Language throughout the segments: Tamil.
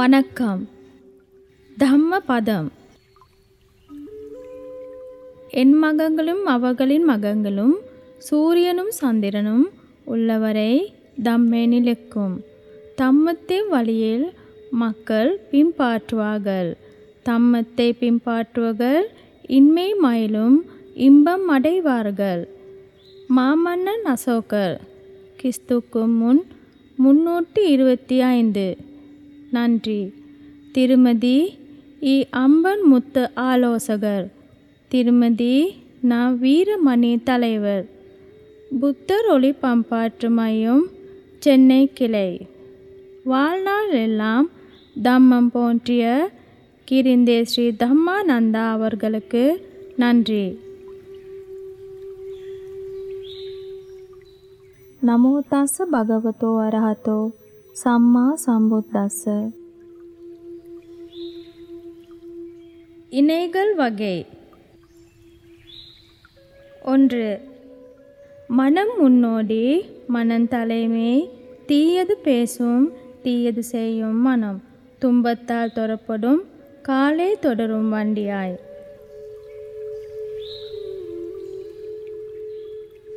வணக்கம். தம்மபதம். என் மகங்களும் அவர்களின் மகங்களும் சூரியனும் சந்திரனும் உள்ளவரை தம்மெனிலுக்கும் தம்மத்தை வழியில் மக்கள் பின்பாற்றுவார்கள். தம்மத்தை பின்பாற்றுவர்கள் இன்மை மயிலும் இன்பம் அடைவார்கள். மாமன்னன் அசோகர். கிறிஸ்துக்கு முன் முன்னூற்றி இருபத்தி ஐந்து. நன்றி திருமதி இ அம்பன் முத்து ஆலோசகர் திருமதி ந வீரமணி தலைவர் புத்தர் ஒளி பம்பாற்று மையம் சென்னை கிளை வாழ்நாள் எல்லாம் தம்மம் போன்றிய கிரிந்தே ஸ்ரீ தம்மானந்தா அவர்களுக்கு நன்றி නමෝ තස්ස භගවතෝ අරහතෝ සම්මා සම්බුද්දස්ස இணைகள் வகை ஒன்று மனம் முன்னோடி மனம் தலைமை தீயது பேசும் தீயது செய்யும் மனம் துன்பத்தால் தொடப்படும் காலை தொடரும் வண்டியாய்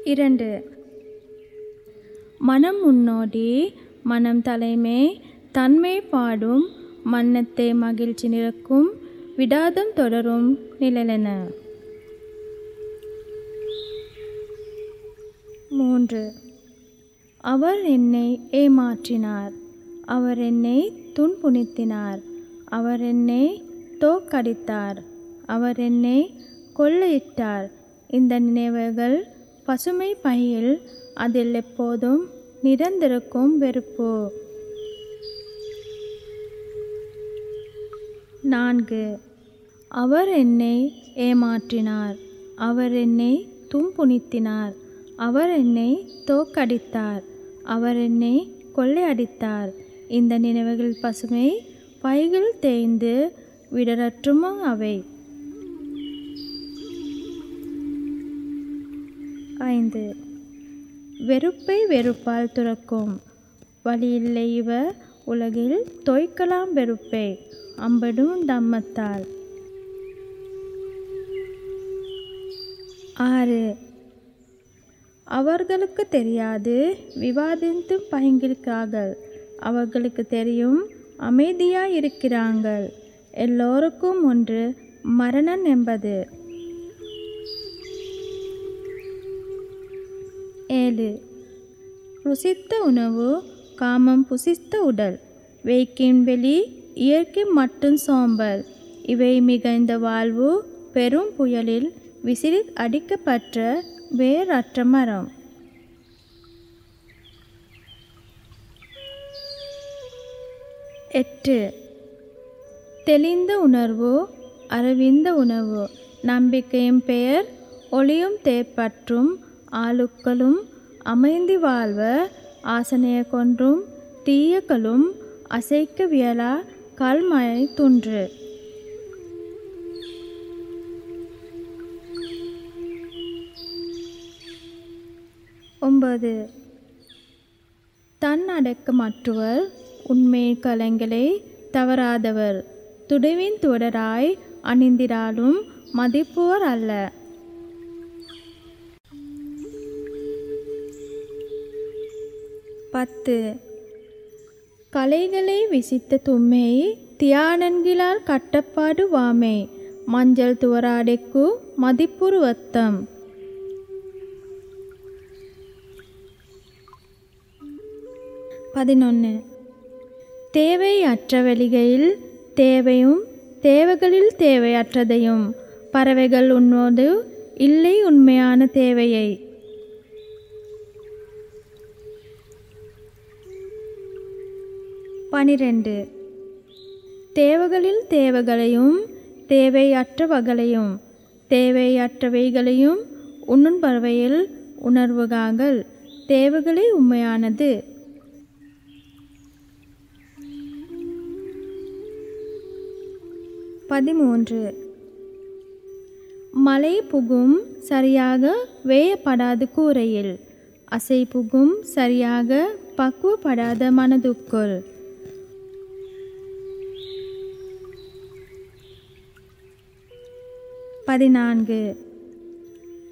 இரண்டு மனம் முன்னோடி மனம் தலைமை தன்மை பாடும் மன்னத்தை மகிழ்ச்சி நிறக்கும் விடாதம் தொடரும் நிழலென. மூன்று. அவர் என்னை ஏமாற்றினார். அவர் என்னை துன்புணித்தினார். அவர் என்னை தோக்கடித்தார் அவர் என்னை கொள்ளையிட்டார். இந்த நினைவுகள் பசுமை பையில் அதில் எப்போதும் நிறந்திருக்கும் வெறுப்பு. நான்கு. அவர் என்னை ஏமாற்றினார். அவர் என்னை தும்புணித்தினார் அவர் என்னை தோக்கடித்தார். அவர் என்னை கொள்ளையடித்தார். இந்த நினைவுகள் பசுமை பைகள் தேய்ந்து விடரற்றுமோ அவை? ஐந்து. வெறுப்பை வெறுப்பால் துறக்கும். வழியில்லை இவ உலகில் தொய்க்கலாம் வெறுப்பை அம்படும் தம்மத்தால். ஆறு. அவர்களுக்கு தெரியாது விவாதித்தும் பயங்கிருக்கிறார்கள் அவர்களுக்கு தெரியும் அமைதியாக இருக்கிறாங்கள் எல்லோருக்கும் ஒன்று மரணம் என்பது. ஏழு. ருசித்த உணவு காமம் புசித்த உடல். வேக்கின் வெளி இயற்கை மட்டும் சோம்பல். இவை மிகுந்த வாழ்வு பெரும் புயலில் விசிறி அடிக்கப்பட்ட வேறற்ற மரம். எட்டு. தெளிந்த உணர்வு அறிவிந்த உணவு. நம்பிக்கையும் பெயர் ஒளியும் தேப்பற்றும் ஆளுக்களும் அமைந்தி வாழ்வ ஆசனைய கொன்றும் தீயக்களும் அசைக்க வியலா கல்மழை துன்று. ஒன்பது. தன் அடக்கமற்றவர் உண்மை கலங்களை தவறாதவர். துடுவின் தொடராய் அணிந்திராலும் மதிப்புவர் அல்ல. பத்து. கலைகளை விசித்த தும்மை தியானன்களால் கட்டப்பாடு வாமை மஞ்சள் துவராடைக்கு மதிப்புருவத்தம் பதினொன்று தேவையற்ற வழிகையில் தேவையும் தேவைகளில் தேவையற்றதையும் பறவைகள் உன்னோடு இல்லை உண்மையான தேவையை. பனிரெண்டு. தேவைகளில் தேவைகளையும் தேவையற்றவகளையும் தேவையற்றவைகளையும் உண்ணும் பறவையில் உணர்வுகாங்கள். தேவைகளே உண்மையானது. பதிமூன்று. மலை புகும் சரியாக வேயப்படாத கூரையில் அசை புகும் சரியாக பக்குவப்படாத மனதுக்குள். பதினான்கு.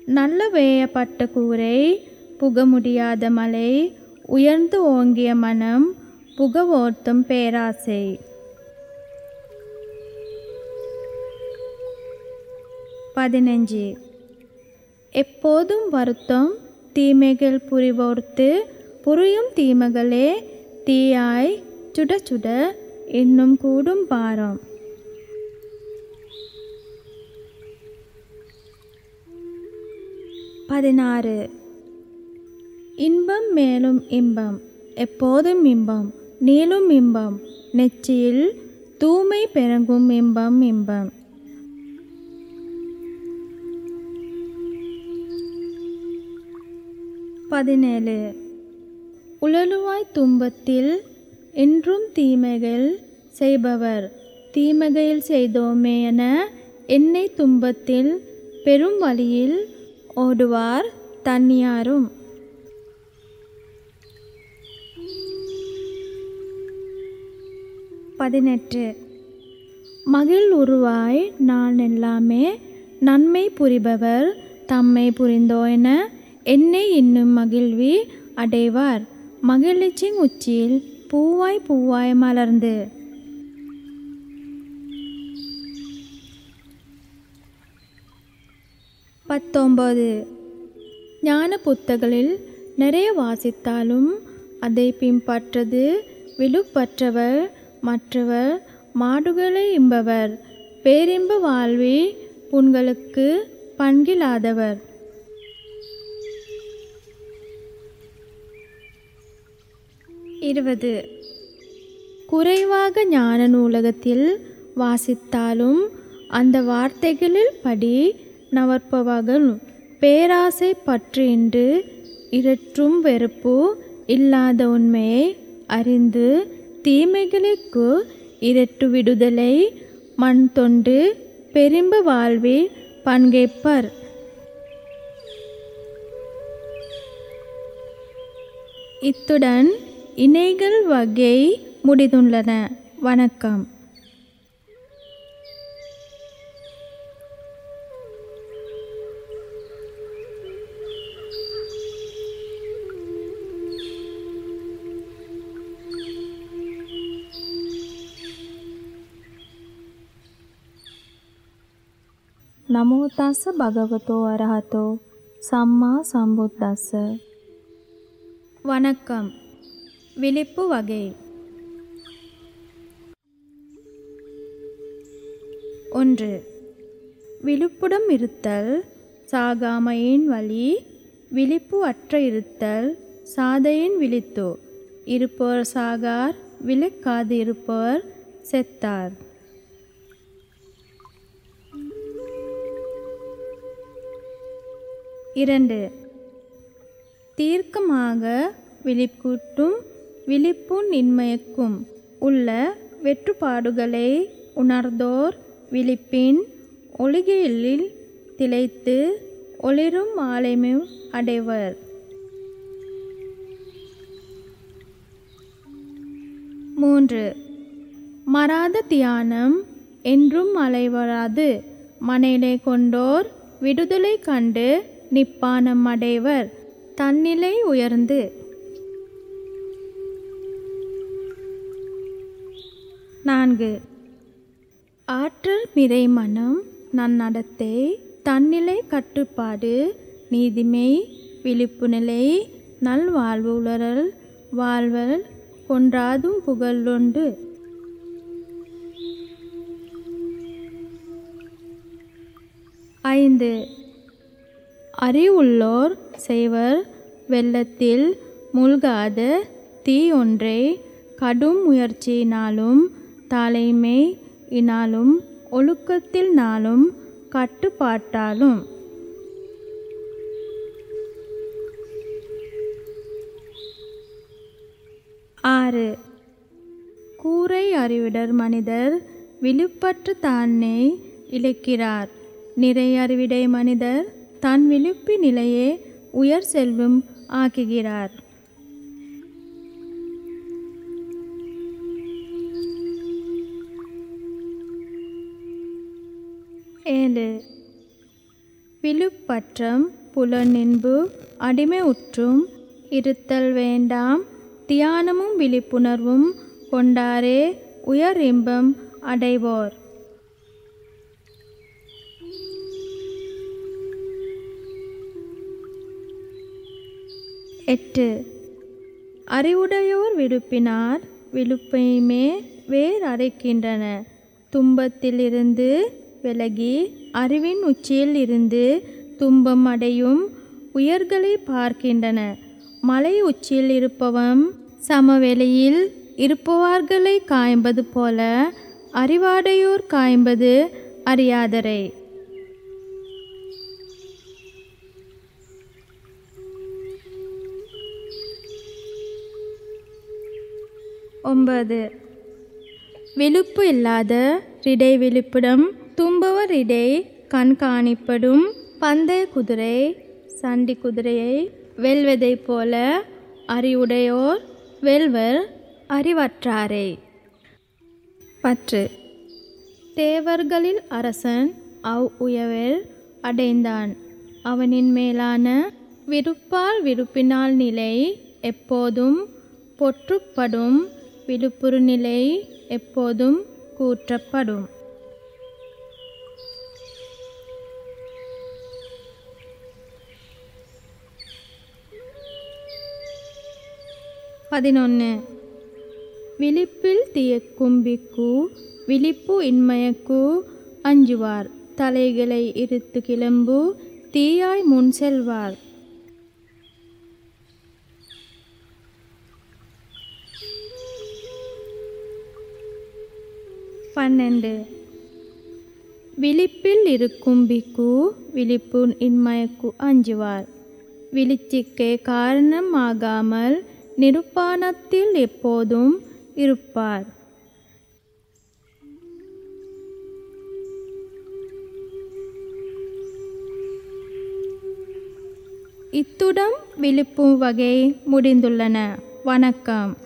நல்ல வேயப்பட்ட கூரை புக முடியாத மலை உயர்ந்து ஓங்கிய மனம் புக ஓர்த்தும் பேராசை. பதினஞ்சு. எப்போதும் வருத்தம் தீமைகள் புரிவோர்த்து புரியும் தீமைகளே தீயாய் சுட சுட இன்னும் கூடும் பாரம். பதினாறு. இன்பம் மேலும் இன்பம் எப்போதும் இன்பம் நீளும் இன்பம் நெச்சியில் தூய்மை பெருகும் இன்பம் இன்பம். பதினேழு. உழலுவாய் துன்பத்தில் என்றும் தீமைகள் செய்பவர். தீமைகள் செய்தோமே என என்னை துன்பத்தில் பெரும் வழியில் ஓடுவார் தண்ணியாரும் பதினெட்டு. மகிழ் உருவாய் நான் எல்லாமே நன்மை புரிபவர் தம்மை புரிந்தோ என என்னை இன்னும் மகிழ்வி அடைவார். மகிழ்ச்சியின் உச்சியில் பூவாய் பூவாய் மலர்ந்து பத்தொன்பது. ஞான புத்தகளில் நிறைய வாசித்தாலும் அதை பின்பற்றது விழுப்பற்றவர் மற்றவர் மாடுகளை இம்பவர் பேரின்ப வாழ்வி புண்களுக்கு பண்கிலாதவர் இருபது. குறைவாக ஞான நூலகத்தில் வாசித்தாலும் அந்த வார்த்தைகளில் படி நவர்ப்பவர்கள் பேராசை பற்றின்று இரற்றும் வெறுப்பு இல்லாத உண்மையை அறிந்து தீமைகளுக்கு இரட்டு விடுதலை மண் தொண்டு பெரும்ப வாழ்வில் பங்கேற்பர். இத்துடன் இணைகள் வகை முடிந்துள்ளன. வணக்கம். නමෝ තස්ස භගවතෝ අරහතෝ සම්මා සම්බුද්දස්ස வணக்கம் விழிப்பு வகை ஒன்று விழிப்புடன் இருத்தல் சாகாமையின் வழி விழிப்பு அற்ற இருத்தல் சாதையின் விழித்து இருப்போர் சாகார் விழிக்காது இருப்போர் செத்தார் இரண்டு. தீர்க்கமாக விழிப்புட்டும் விழிப்பு நின்மயக்கும் உள்ள வெற்றுப்பாடுகளை உணர்ந்தோர் விழிப்பின் ஒளிகளில் திளைத்து ஒளிரும் ஆலைமை அடைவர். மூன்று. மறாத தியானம் என்றும் அலைவராது. மனையினை கொண்டோர் விடுதலை கண்டு நிப்பானம் அடைவர் தன்னிலை உயர்ந்து நான்கு. ஆற்றல் மிரை மனம் நன்னடத்தை தன்னிலை கட்டுப்பாடு நீதிமை விழிப்பு நிலை நல்வாழ்வு உளறல் வாழ்வல் கொன்றாதும் புகழொண்டு. ஐந்து. அறிவுள்ளோர் செய்வர் வெள்ளத்தில் மூழ்காத தீ ஒன்றை கடும் முயற்சியினாலும் தலைமை இனாலும் ஒழுக்கத்தில் நாளும் கட்டுப்பாட்டாலும். ஆறு. கூரை அறிவிடர் மனிதர் விழுப்பற்று தானே இழக்கிறார். நிறை அறிவிடை மனிதர் தன் விழுப்பி நிலையே உயர் செல்வம் ஆக்குகிறார். ஏழு. விழுப்பற்றம் புலனின்பு அடிமை உற்றும் இருத்தல் வேண்டாம். தியானமும் விழிப்புணர்வும் கொண்டாரே உயர் இன்பம் அடைவோர். எட்டு. அறிவுடையோர் விடுப்பினார் விழுப்பையுமே வேர் அரைக்கின்றன. துன்பத்திலிருந்து விலகி அறிவின் உச்சியில் இருந்து துன்பம் அடையும் உயர்களை பார்க்கின்றன. மலை உச்சியில் இருப்பவன் சமவெளியில் இருப்பவார்களை காய்ம்பது போல அறிவாடையோர் காய்ம்பது அறியாதரை. ஒன்பது. விழுப்பு இல்லாத ரிடை விழுப்பிடம் தும்பவர் இடை கண்காணிப்படும் பந்தய குதிரை சண்டி குதிரையை வெல்வதைப் போல அறிவுடையோர் வெல்வர் அறிவற்றாரே. பற்று. தேவர்களில் அரசன் அவ் உயவில் அடைந்தான். அவனின் மேலான விருப்பால் விருப்பினால் நிலை எப்போதும் பொற்றுப்படும் விழுப்புறு நிலை எப்போதும் கூற்றப்படும். பதினொன்று விழிப்பில் தியக்கும் பிக்கு விழிப்பு இன்மயக்கு அஞ்சுவார். தலைகளை இருத்து கிளம்பு தீயாய் முன் செல்வார். பன்னெண்டு. விழிப்பில் இருக்கும் பிக்கு விழிப்பு இன்மயக்கு அஞ்சுவார் விழிச்சிக்கே காரணமாகாமல் நிருப்பாணத்தில் எப்போதும் இருப்பார். இத்துடன் விழிப்பு வகை முடிந்துள்ளன. வணக்கம்.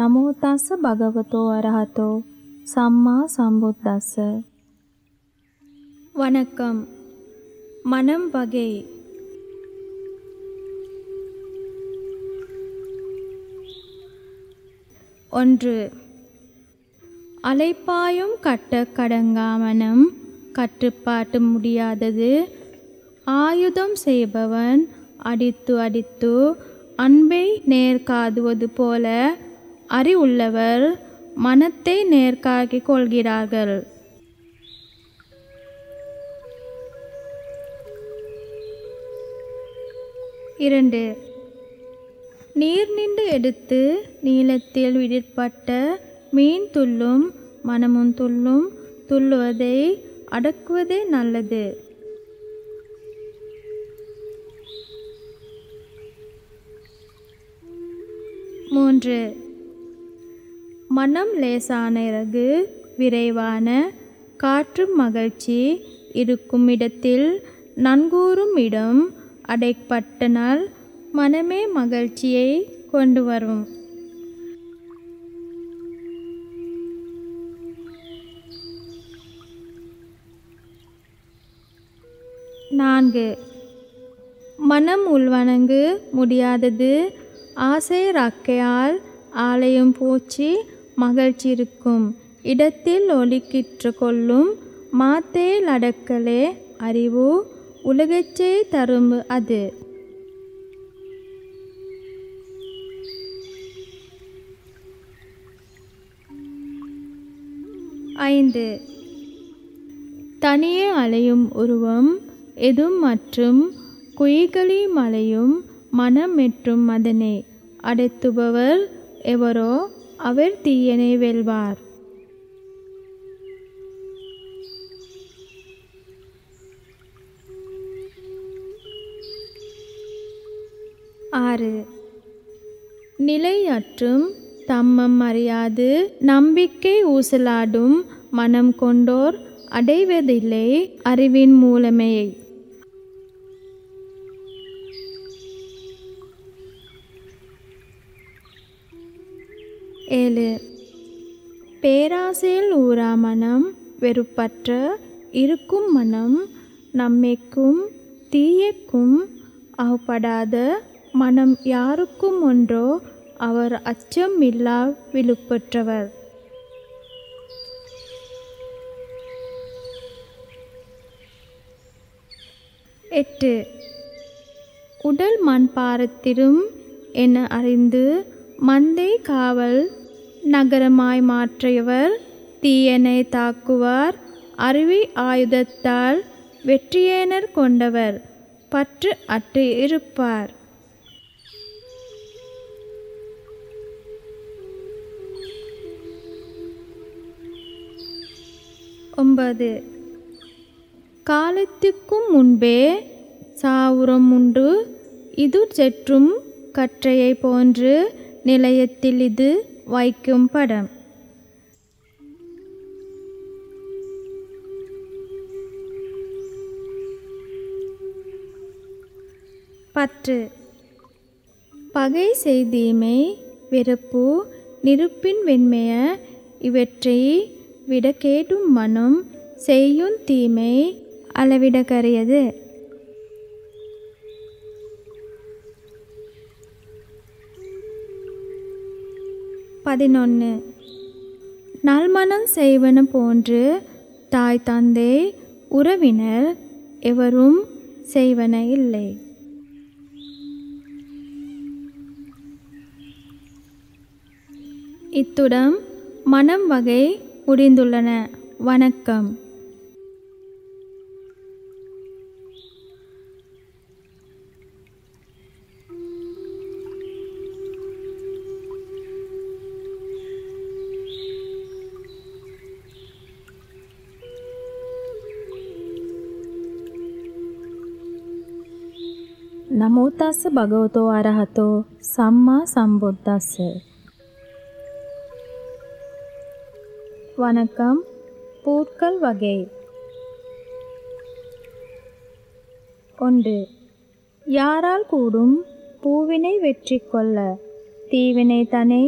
නමෝ තස්ස භගවතෝ අරහතෝ සම්මා සම්බුද්දස්ස வணக்கம் மனம் வகை ஒன்று அலைப்பாயும் கட்ட கடங்காமனம் கட்டுப்பாட்டு முடியாதது ஆயுதம் செய்பவன் அடித்து அடித்து அன்பை நேர்காதுவது போல அறிவுள்ளவர் மனத்தை நேர்காக்கிக் கொள்கிறார்கள். இரண்டு நீர் நின்று எடுத்து நீளத்தில் விடுபட்ட மீன் துள்ளும் மனமும் துள்ளும் துள்ளுவதை அடக்குவதே நல்லது. மூன்று மனம் லேசான இறகு விரைவான காற்று மகிழ்ச்சி இருக்கும் இடத்தில் நன்கூறும் இடம் அடைப்பட்டனால் மனமே மகிழ்ச்சியை கொண்டு வரும். நான்கு. மனம் உள்வணங்கு முடியாதது. ஆசை ரக்கையால் ஆலயம் பூச்சி மகிழ்ச்சி இருக்கும் இடத்தில் ஒலிக்கிற்று கொள்ளும் மாத்தேல் அடக்கலே அறிவு உலகச்சே தரும் அது. ஐந்து. தனியே அலையும் உருவம் எதும் மற்றும் குயிகளி மலையும் மனம் எற்றும் மதனே. அடைத்துபவர் எவரோ அவர் தீயனை வெல்வார். ஆறு. நிலையற்றும் தம்மம் அறியாது நம்பிக்கை ஊசலாடும் மனம் கொண்டோர் அடைவதில்லை அறிவின் மூலமையை. ஏழு. பேராசையில் ஊரா மனம் வெறுப்பற்ற இருக்கும் மனம் நம்மைக்கும் தீயக்கும் அவப்படாத மனம் யாருக்கும் ஒன்றோ அவர் அச்சம் இல்லா விழுப்பற்றவர். எட்டு. உடல் மண் பாரத்திலும் என அறிந்து மந்தை காவல் நகரமாய் மாற்றியவர் தீயனை தாக்குவார் அருவி ஆயுதத்தால் வெற்றியேனர் கொண்டவர் பற்று அற்று இருப்பார். ஒன்பது. காலத்துக்கும் முன்பே சாவுரம் உண்டு இது செற்றும் கற்றையை போன்று நிலையத்தில் இது வைக்கும் படம். பற்று. பகை செய்தீமை வெறுப்பு நெருப்பின் வெண்மைய இவற்றை விட கேடும் மனம் செய்யும் தீமை அளவிடக்கரியது. பதினொன்று நல்மனம் செய்வன போன்று தாய் தந்தை உறவினர் எவரும் செய்வன இல்லை. இத்துடன் மனம் வகை முடிந்துள்ளன. வணக்கம். නමෝ තස්ස භගවතෝ අරහතෝ සම්මා සම්බුද්දස්ස வணக்கம் பூட்கள் வகை ஒன்று யாரால் கூடும் பூவினை வெற்றி கொள்ள தீவினை தனே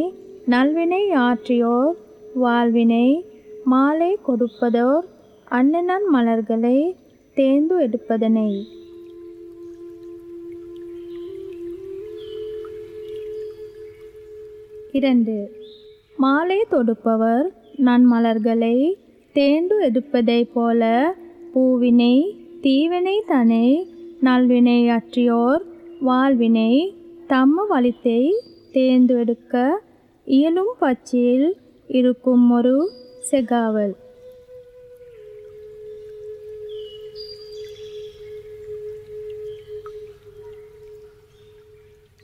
நல்வினை ஆற்றியோர் வாழ்வினை மாலை கொடுப்பதோர் அன்னனன் மலர்களை தேர்ந்து எடுப்பதனை இரண்டு. மாலை தொடுப்பவர் நன்மலர்களை தேண்டு எடுப்பதைப் போல பூவினை தீவினை தனை நல்வினை அற்றியோர் வாழ்வினை தம்ம வழித்தை தேர்ந்து எடுக்க இயலும் பச்சையில் இருக்கும் ஒரு செகாவல்.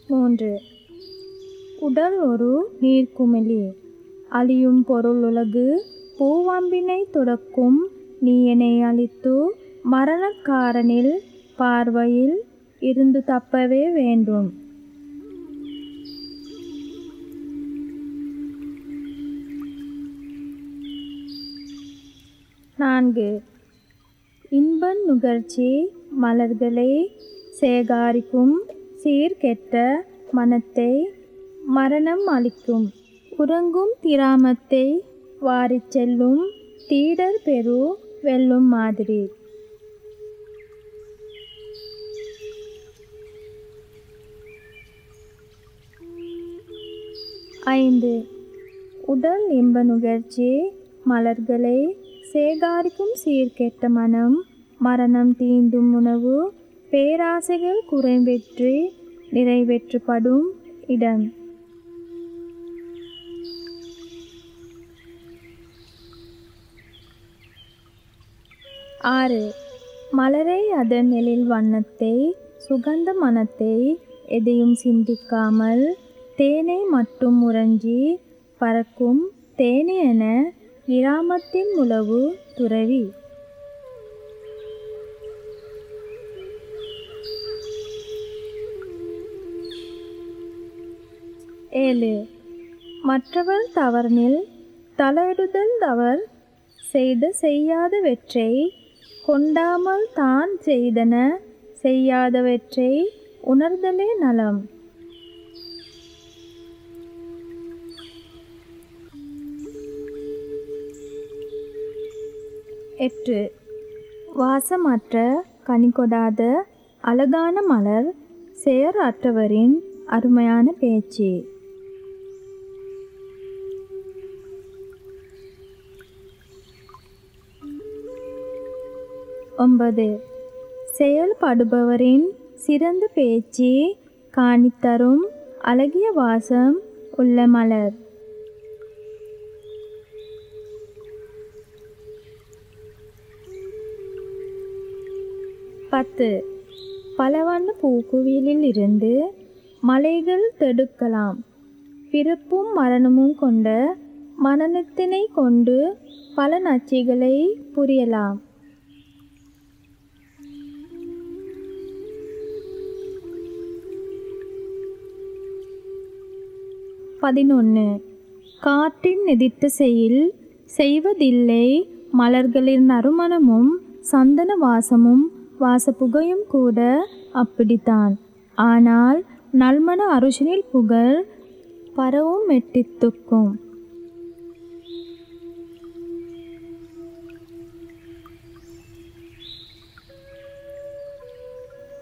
மூன்று. உடல் ஒரு நீர்க்குமிழி. அழியும் பொருள் உலகு பூவாம்பினை துறக்கும் நீயனை அழித்து மரணக்காரனில் பார்வையில் இருந்து தப்பவே வேண்டும். நான்கு. இன்ப நுகர்ச்சி மலர்களை சேகாரிக்கும் சீர்கெட்ட மனத்தை மரணம் அளிக்கும். உறங்கும் திராமத்தை வாரிச் செல்லும் தீடர் பெரு வெல்லும் மாதிரி. ஐந்து. உடல் இன்ப நுகர்ச்சி மலர்களை சேகாரிக்கும் சீர்கெட்ட மனம் மரணம் தீண்டும் உணவு பேராசைகள் குறைவெற்றி நிறைவேற்றப்படும் இடம். ஆறு. மலரை அதன் எழில் வண்ணத்தை சுகந்த மனத்தை எதையும் சிந்திக்காமல் தேனை மட்டும் உறஞ்சி பறக்கும் தேனே என கிராமத்தின் உளவு துறவி. ஏழு. மற்றவர் தவறனில் தலையிடுதல் அவர் செய்த செய்யாதவற்றை கொண்டாமல் தான் செய்தன செய்யாதவற்றை உணர்தலே நலம். எட்டு. வாசமற்ற கனிகொடாத அழகான மலர் செயர் அற்றவரின் அருமையான பேச்சு. ஒன்பது. செயல்படுபவரின் சிறந்த பேச்சு காணித்தரும் அழகிய வாசம் உள்ள மலர். பத்து. பலவண்ண பூக்குவியலில் இருந்து மலைகள் தடுக்கலாம். பிறப்பும் மரணமும் கொண்ட மனநத்தினை கொண்டு பல நச்சுகளை புரியலாம். பதினொன்று காற்றின் எதிர்த்த செயல் செய்வதில்லை. மலர்களின் நறுமணமும் சந்தன வாசமும் வாசப்புகையும் கூட அப்படித்தான். ஆனால் நல்மண அருஷனில் புகழ் பரவும் மெட்டித்துக்கும்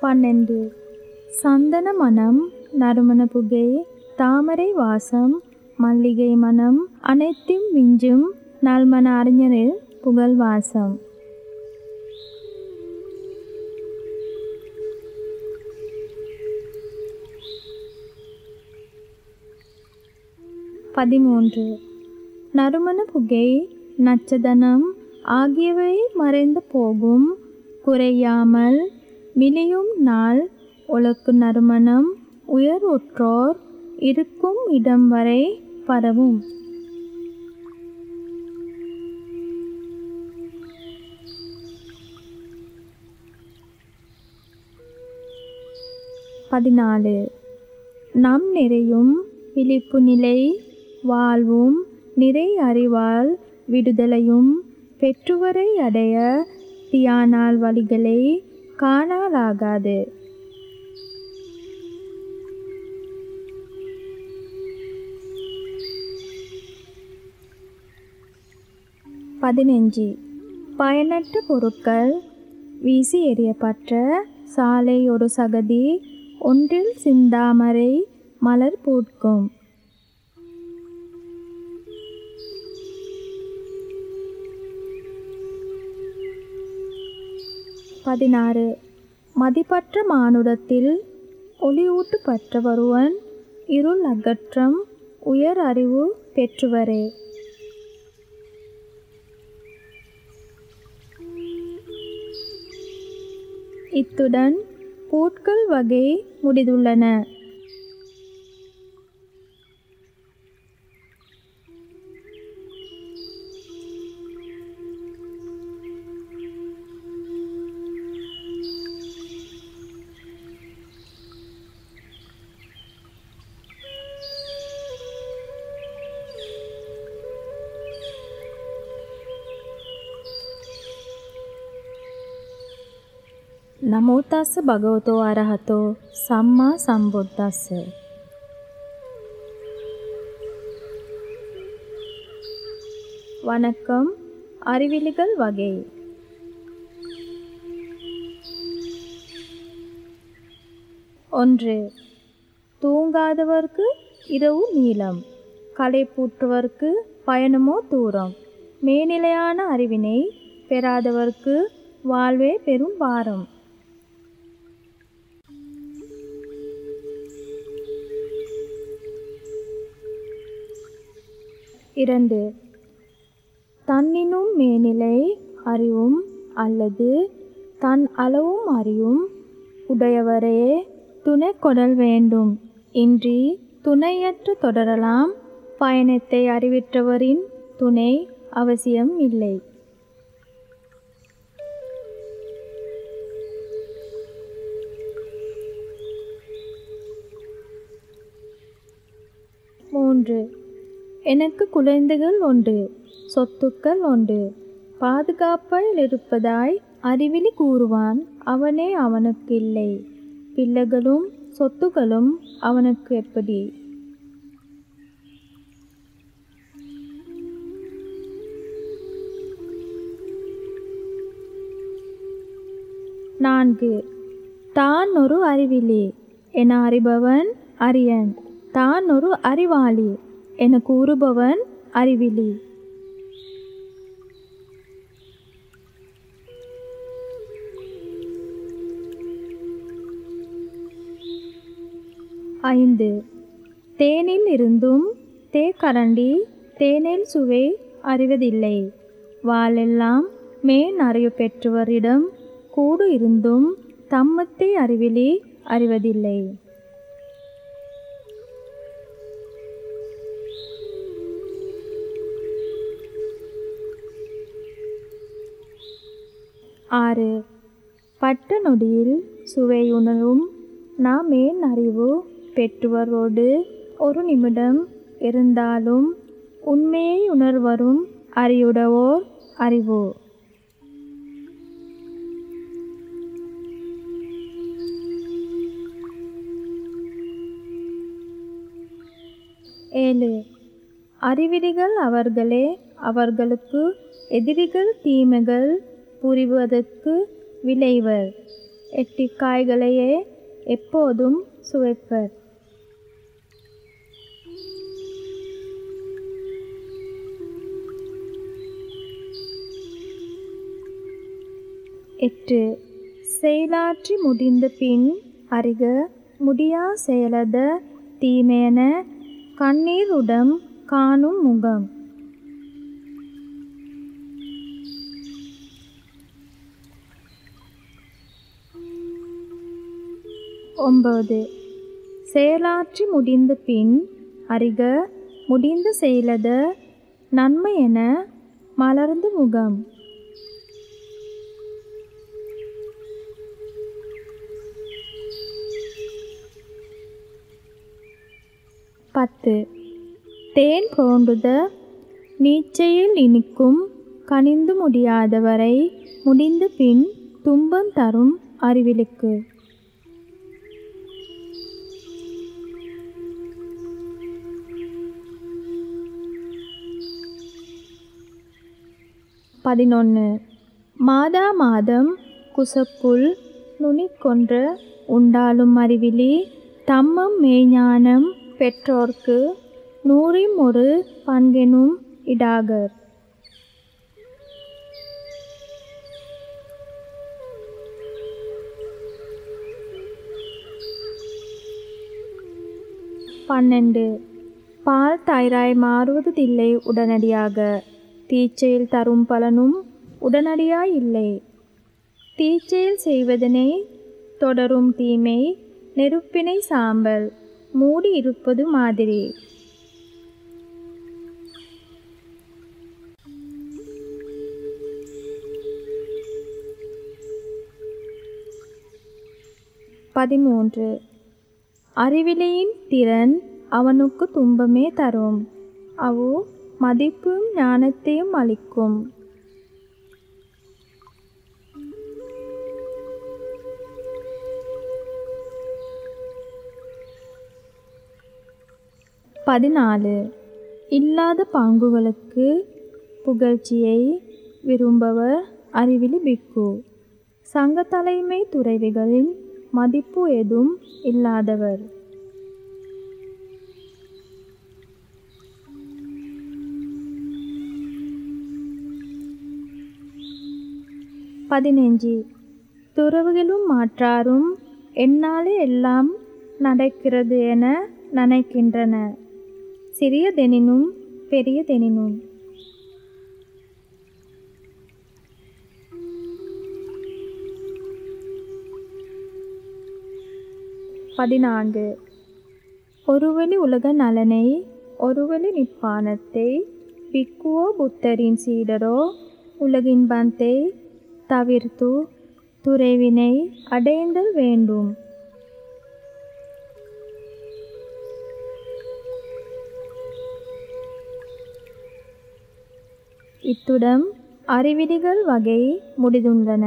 பன்னெண்டு. சந்தன மனம் நறுமண புகை தாமரை வாசம் மல்லிகை மனம் அனைத்தும் விஞ்சும் நல்மண அறிஞரில் புகழ் வாசம். பதிமூன்று. நறுமண புகை நச்சதனம் ஆகியவை மறைந்து போகும். குறையாமல் மிளியும் நாள் ஒழுக்கு நறுமணம் உயர் உற்றோர் இருக்கும் இடம் வரை பரவும். பதினாலு. நம் நிறையும் விழிப்பு நிலை வாழ்வும் நிறை அறிவால் விடுதலையும் பெற்றுவரை அடைய தியானால் வழிகளை காணாலாகாது. பதினஞ்சு. பயனற்ற பொருட்கள். வீசி எறியப்பட்ட சாலை ஒரு சகதி. ஒன்றில் சிந்தாமரை மலர் பூட்கும். பதினாறு. மதிப்பற்ற மானுடத்தில் ஒளியூட்டுப்பட்ட ஒருவன் இருள் அகற்றம் உயர் அறிவு பெற்றுவரே. இத்துடன் பூட்கள் வகை முடிந்துள்ளன. තස්ස භගවතෝ අරහතෝ සම්මා සම්බුද්දස්ස வணக்கம் அறிவிலிகள் வகை ஒன்று தூங்காதவர்க்கு இரவு நீளம் களைப்பூற்றுவர்க்கு பயணமோ தூரம் மேநிலையான அறிவினை பெறாதவர்க்கு வாழ்வே பெரும் பாரம் இரண்டு. தன்னினும் மேனிலை அறிவும் அல்லது தன் அளவும் அறிவும் உடையவரே துணை கொடல் வேண்டும். இன்றி துணையற்று தொடரலாம். பயணத்தை அறிவிற்றவரின் துணை அவசியம் இல்லை. மூன்று. எனக்கு குழந்தைகள் உண்டு சொத்துக்கள் உண்டு. பாதுகாப்பில் இருப்பதாய் அறிவிலி கூறுவான் அவனே அவனுக்கு இல்லை. பிள்ளைகளும் சொத்துகளும் அவனுக்கு எப்படி? நான்கு. தான் ஒரு அறிவிலி. என அறிபவன் அரியன். தான் ஒரு அறிவாளி. என கூறுபவன் அறிவிலி. ஐந்து. தேனில் இருந்தும் தேக்கரண்டி தேனில் சுவை அறிவதில்லை. வாளெல்லாம் மேன் அறிவு பெற்றவரிடம் கூடு இருந்தும் தம்மத்தை அறிவிலி அறிவதில்லை. ஆறு. பட்ட நொடியில் சுவையுணரும் நாம் ஏன் அறிவு? பெற்றுவரோடு ஒரு நிமிடம் இருந்தாலும் உண்மையை உணர்வரும் அறியுடவோர் அறிவு. ஏழு. அறிவிலிகள் அவர்களே அவர்களுக்கு எதிரிகள் தீமைகள் புரிவதற்கு விளைவர். எட்டிக்காய்களையே எப்போதும் சுவைப்பர். எட்டு. செயலாற்றி முடிந்த பின் அறிக முடியா செயலத தீமையென கண்ணீருடம் காணும் முகம். ஒன்பது. செயலாற்றி முடிந்த பின் அறிக முடிந்து செயலத நன்மை என மலர்ந்து முகம். பத்து. தேன் கோண்டுத நீச்சையில் இனிக்கும் கனிந்து முடியாதவரை முடிந்த பின் துன்பம் தரும் அறிவிலுக்கு. பதினொன்று மாதா மாதம் குசப்புல் நுனிக்கொன்ற உண்டாலும் அறிவிலி தம்மம் மெய்ஞானம் பெற்றோர்க்கு நூறிம் ஒரு பண்கெனும் இடாகர். பன்னெண்டு. பால் தயிராய் மாறுவதில்லை உடனடியாக. தீச்செயல் தரும் பலனும் உடனடியாய் இல்லை. தீச்செயல் செய்வதனை தொடரும் தீமை நெருப்பினை சாம்பல் மூடி இருப்பது மாதிரி. பதிமூன்று. அறிவிலையின் திறன் அவனுக்கு துன்பமே தரும். அவு மதிப்பும் ஞானத்தையும் அளிக்கும். பதினாலு. இல்லாத பாங்குகளுக்கு புகழ்ச்சியை விரும்பவர் அறிவிலி பிக்கு சங்க தலைமை துறவிகளின் மதிப்பு எதுவும் இல்லாதவர். பதினஞ்சு. துறவுகளும் மாற்றாரும் என்னாலே எல்லாம் நடக்கிறது என நினைக்கின்றன. சிறியதெனினும் பெரியதெனினும். பதினான்கு. ஒருவழி உலக நலனை ஒருவழி நிப்பானத்தை பிக்குவோ புத்தரின் சீடரோ உலகின்பத்தை தவிர்த்து துறைவினை அடைந்தல் வேண்டும். இத்துடன் அறிவிதிகள் வகை முடிந்துள்ளன.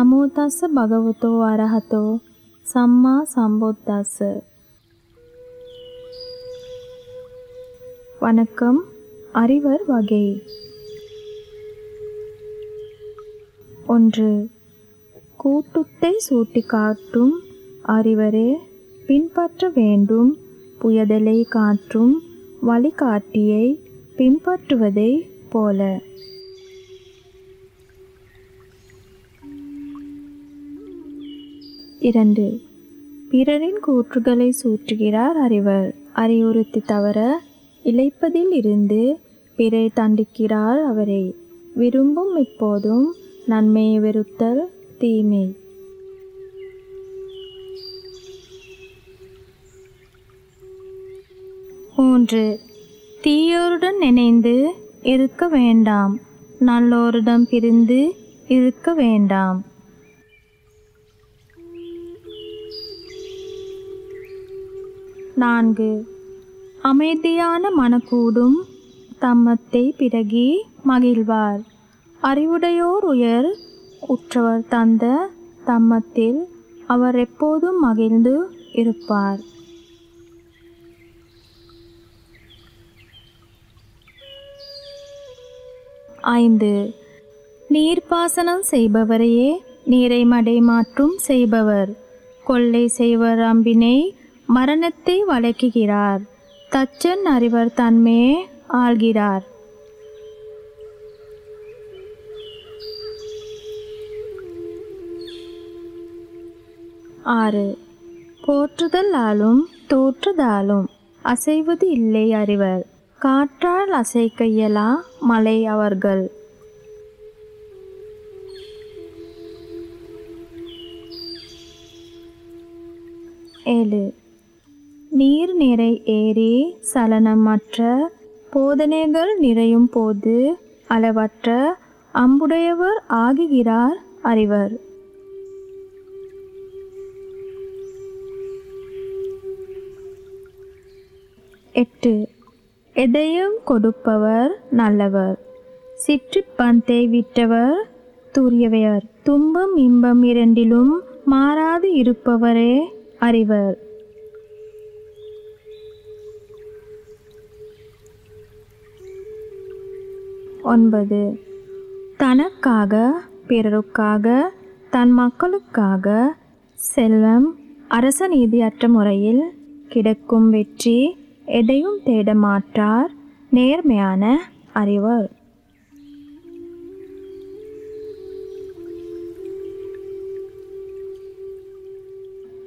නමෝ තස්ස භගවතෝ අරහතෝ සම්මා සම්බුද්දස්ස வணக்கம் அறிவர் வகை ஒன்று கூட்டுத்தை சூட்டிக்காட்டும் அறிவரே பின்பற்ற வேண்டும் புயதலை காற்றும் வழிகாட்டியை பின்பற்றுவதை போல இரண்டு. பிறரின் கூற்றுகளை சூற்றுகிறார் அறிவர். அறிவுறுத்தி தவற இழைப்பதில் இருந்து பிறை தண்டிக்கிறார் அவரை. விரும்பும் இப்போதும் நன்மையை வெறுத்தல் தீமை. மூன்று. தீயோருடன் இணைந்து இருக்க வேண்டாம். நல்லோரிடம் பிரிந்து இருக்க வேண்டாம். நான்கு. அமைதியான மனக்கூடும் தம்மத்தை பிறகி மகிழ்வார். அறிவுடையோர் உயர் உற்றவர் தந்த தம்மத்தில் அவர் எப்போதும் மகிழ்ந்து இருப்பார். ஐந்து. நீர்ப்பாசனம் செய்பவரையே நீரை மடை மாற்றும் செய்பவர். கொள்ளை செய்வர் அம்பினை மரணத்தை வழக்குகிறார் தச்சன் அறிவர் தன்மையே ஆள்கிறார். ஆறு. போற்றுதலாலும் தோற்றுதாலும் அசைவது இல்லை அறிவர். காற்றால் அசைக்க இயலா மலை அவர்கள். ஏழு. நீர் நிறை ஏறி சலனமற்ற போதனைகள் நிறையும் போது அளவற்ற அம்புடையவர் ஆகுகிறார் அறிவர். எட்டு. எதையும் கொடுப்பவர் நல்லவர். சிற்றிப்பந்தை விட்டவர் தூரியவையர். துன்பம் இன்பம் இரண்டிலும் மாறாது இருப்பவரே அறிவர். ஒன்பது. தனக்காக பிறருக்காக தன் மக்களுக்காக செல்வம் அரச நீதியற்ற முறையில் கிடைக்கும் வெற்றி எதையும் தேட மாட்டார் நேர்மையான அறிவர்.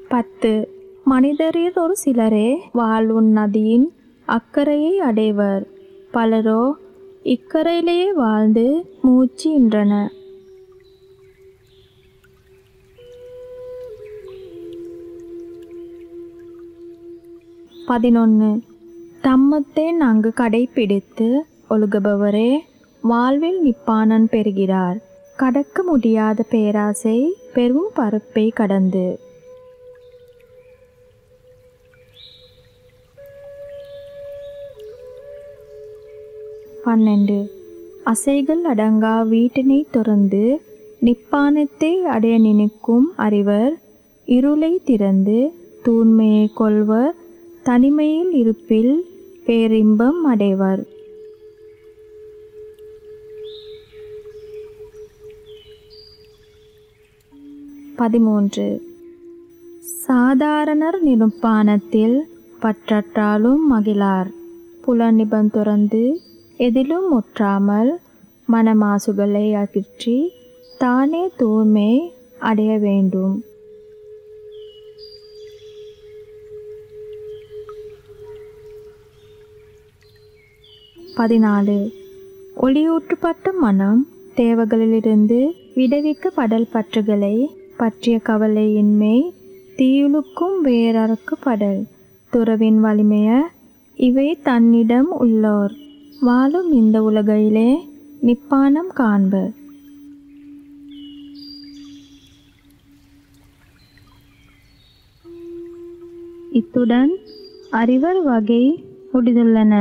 பத்து. மனிதரில் ஒரு சிலரே வாழ்வுன் நதியின் அக்கறையை அடைவர். பலரோ இக்கரையிலேயே வாழ்ந்து மூச்சுகின்றன பதினொன்று தம்மத்தை நன்கு கடைப்பிடித்து ஒழுகுபவரே வாழ்வில் நிப்பானன் பெறுகிறார். கடக்க முடியாத பேராசை பெரும் பருப்பை கடந்து. பன்னெண்டு. அசைகள் அடங்கா வீட்டினை துறந்து நிப்பானத்தை அடைய நினைக்கும் அறிவர். இருளை திறந்து தூண்மையை கொள்வர். தனிமையில் இருப்பில் பேரின்பம் அடைவர். பதிமூன்று. சாதாரணர் நிருப்பானத்தில் பற்றற்றாலும் மகிழார். புலநிபம் துறந்து எதிலும் முற்றாமல் மனமாசுகளை அகற்றி தானே தூய்மை அடைய வேண்டும். பதினாலு. ஒளியூற்றுப்பட்ட மனம் தேவைகளிலிருந்து விடுவிக்க படல் பற்றுகளை பற்றிய கவலையின்மை தீயுளுக்கும் வேறறுக்கு படல் துறவின் வலிமைய இவை தன்னிடம் உள்ளோர். வாழும் இந்த உலகையிலே நிப்பானம் காண்பர் இத்துடன் அறிவர் வகை முடிந்துள்ளன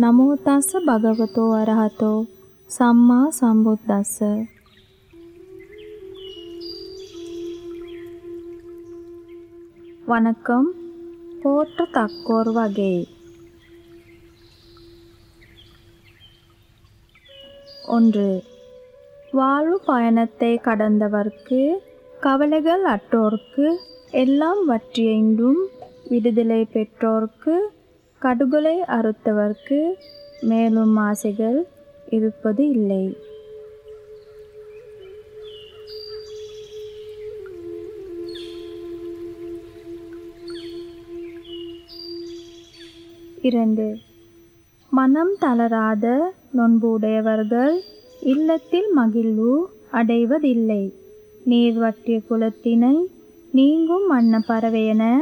නමෝ තස්ස භගවතෝ අරහතෝ සම්මා සම්බුද්දස්ස வணக்கம் போற்ற தக்கோர் வகை ஒன்று வாழ்வு பயணத்தை கடந்தவர்க்கு கவலைகள் அற்றோர்க்கு எல்லாம் வற்றியென்றும் விடுதலை பெற்றோர்க்கு கடுகொலை அறுத்தவர்க்கு மேலும் ஆசைகள் இருப்பது இல்லை. இரண்டு. மனம் தளராத நொன்புடையவர்கள் இல்லத்தில் மகிழ்வு அடைவதில்லை. நீர் வற்றிய குலத்தினை நீங்கும் அன்ன பறவையென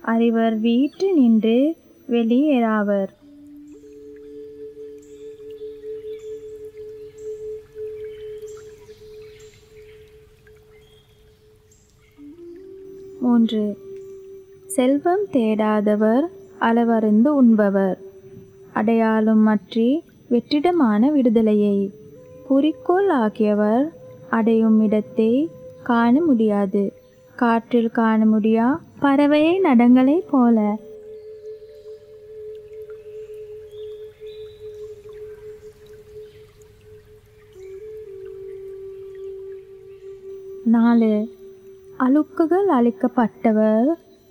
அறிவர் வீற்று நின்று வெளியேறாவர். மூன்று. செல்வம் தேடாதவர் அளவறிந்து உண்பவர். அடையாளம் மற்றி வெற்றிடமான விடுதலையை. குறிக்கோள் ஆகியவர் அடையும் இடத்தை காண முடியாது. காற்றில் காண முடியா பறவையை நடங்களைப் போல. நாலு. அழுக்குகள் அளிக்கப்பட்டவர்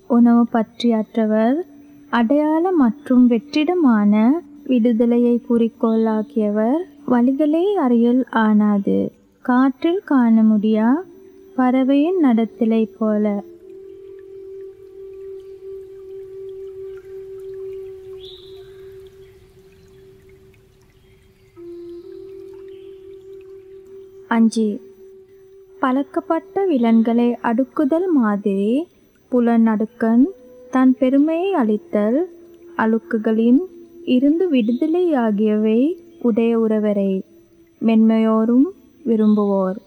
உணவு பற்றியற்றவர் அடையாளம் மற்றும் வெற்றிடமான விடுதலையை குறிக்கோளாக்கியவர் வழிகளே அறியல் ஆனாது. காற்றில் காண முடியா? பறவையின் நடத்திலை போல. அஞ்சு. பழக்கப்பட்ட விலன்களை அடுக்குதல் மாதிரி புலனடுக்கன் தன் பெருமையை அளித்தல் அழுக்குகளின் இருந்து விடுதலை ஆகியவை உடைய உறவரை மென்மையோரும் விரும்புவோர்.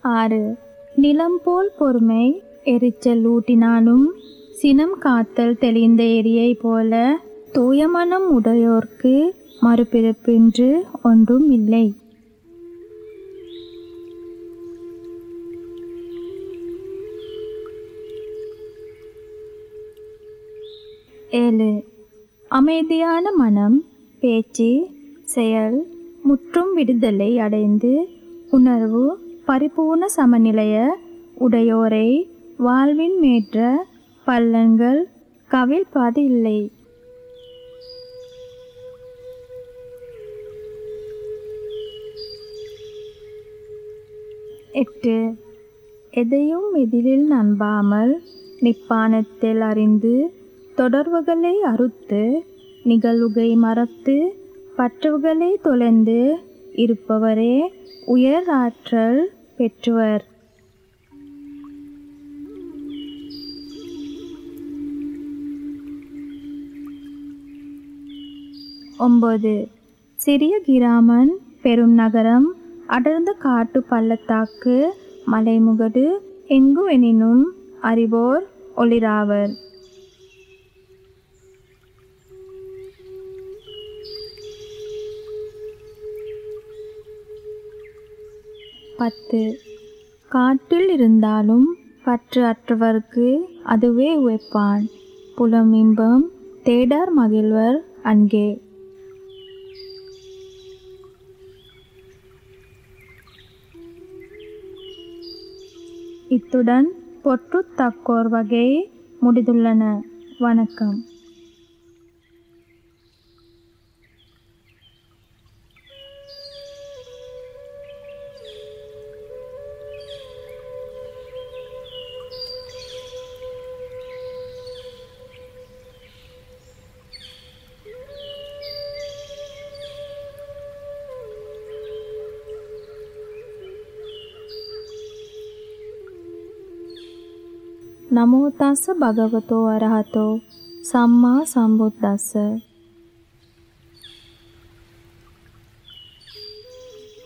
ஆறு. நிலம் போல் பொறுமை எரிச்சல் ஊட்டினாலும் சினம் காத்தல் தெளிந்த எரியை போல தூயமனம் உடையோர்க்கு மறுபிறப்பின்று ஒன்றும் இல்லை. ஏழு. அமைதியான மனம் பேச்சு செயல் முற்றும் விடுதலை அடைந்து உணர்வு பரிபூர்ண சமநிலைய உடையோரை வாழ்வின் மேற்ற பள்ளங்கள் கவிழ்ப்பாது இல்லை. எட்டு எதையும் எதிரில் நம்பாமல் நிப்பானத்தில் அறிந்து தொடர்புகளை அறுத்து நிகழ்வுகை மறத்து பற்றுகளை தொலைந்து இருப்பவரே உயர் ஆற்றல் பெற்றவர். ஒன்பது. சிறிய கிராமன் பெரும் நகரம் அடர்ந்த காட்டு பள்ளத்தாக்கு மலைமுகடு எங்கு எனினும் அறிவோர் ஒளிராவர். பத்து. காட்டில் இருந்தாலும் பற்று அற்றவர்க்கு அதுவே உழைப்பான் புலம் இன்பம் தேடார் மகிழ்வர் அங்கே. இத்துடன் பொற்று தக்கோர் வகையை முடிந்துள்ளன. வணக்கம். නමෝ තස්ස භගවතෝ අරහතෝ සම්මා සම්බුද්දස්ස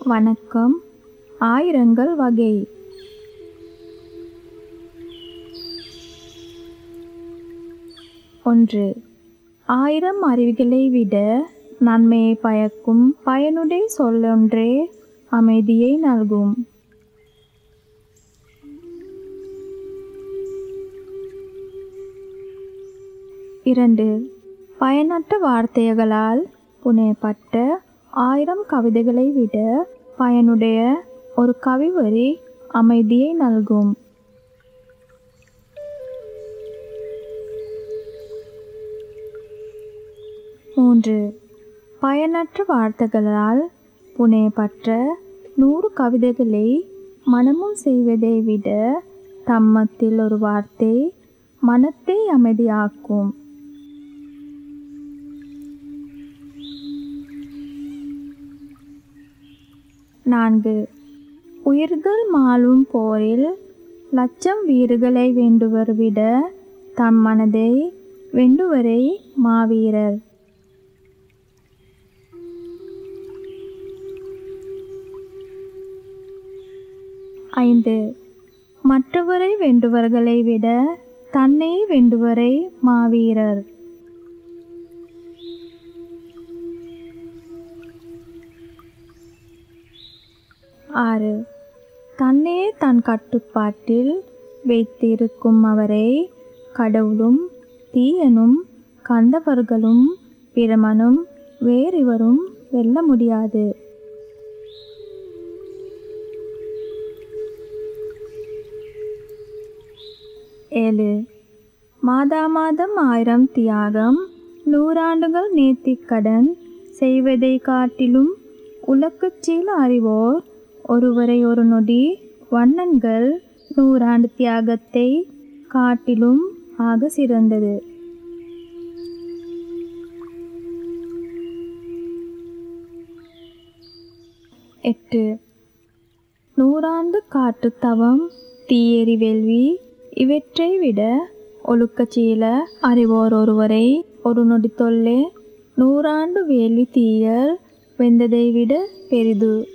வணக்கம் ஆயிரங்கள் வகை ஒன்று ஆயிரம் அறிவுகளை விட நன்மையை பயக்கும் பயனுடைய சொல்லொன்றே அமைதியை நல்கும் இரண்டு. பயனற்ற வார்த்தைகளால் புனையப்பட்ட ஆயிரம் கவிதைகளை விட பயனுடைய ஒரு கவிவரி அமைதியை நல்கும். மூன்று. பயனற்ற வார்த்தைகளால் புனையப்பட்ட நூறு கவிதைகளை மனமும் செய்வதை விட தம்மத்தில் ஒரு வார்த்தை மனத்தை அமைதியாக்கும். நான்கு. உயிர்கள் மாளும் போரில் லட்சம் வீரர்களை வேண்டுவர் விட தம் மனதை வெண்டுவரை மாவீரர். ஐந்து. மற்றவரை வெண்டுவர்களை விட தன்னை வெண்டுவரை மாவீரர். ஆறு. தன்னையே தன் கட்டுப்பாட்டில் வைத்திருக்கும் அவரை கடவுளும் தீயனும் கந்தவர்களும் பிரமனும் வேறிவரும் வெல்ல முடியாது. ஏழு. மாதா மாதம் ஆயிரம் தியாகம் நூறாண்டுகள் நேர்த்திக்கடன் செய்வதை காட்டிலும் உலக்குச் சீல அறிவோர் ஒருவரை ஒரு நொடி வண்ணன்கள் நூறாண்டு தியாகத்தை காட்டிலும் ஆக சிறந்தது. எட்டு. நூறாண்டு காட்டுத் தவம் தீயெறி வேள்வி இவற்றை விட ஒழுக்கச்சீல அறிவோர் ஒருவரை ஒரு நொடி தொல்லே நூறாண்டு வேள்வி தீயல் வெந்ததை விட பெரிது.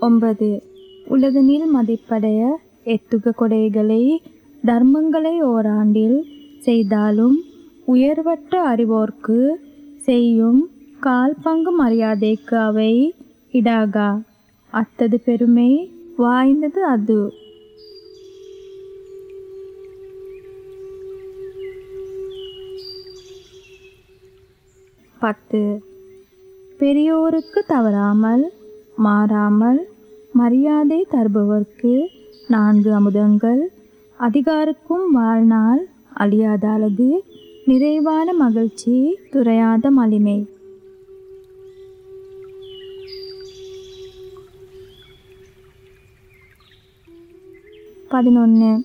ஒன்பது. உலகனில் மதிப்படைய எத்துக கொடைகளை தர்மங்களை ஓராண்டில் செய்தாலும் உயர்வற்ற அறிவோர்க்கு செய்யும் கால் பங்கு மரியாதைக்கு அவை இடாகா. அத்தது பெருமை வாய்ந்தது அது. பத்து. பெரியோருக்கு தவறாமல் மாறாமல் மரியாதை தருபவர்க்கு நான்கு அமுதங்கள். அதிகாருக்கும் வாழ்நாள் அழியாத அழகு நிறைவான மகிழ்ச்சி துறையாத மலிமை பதினொன்று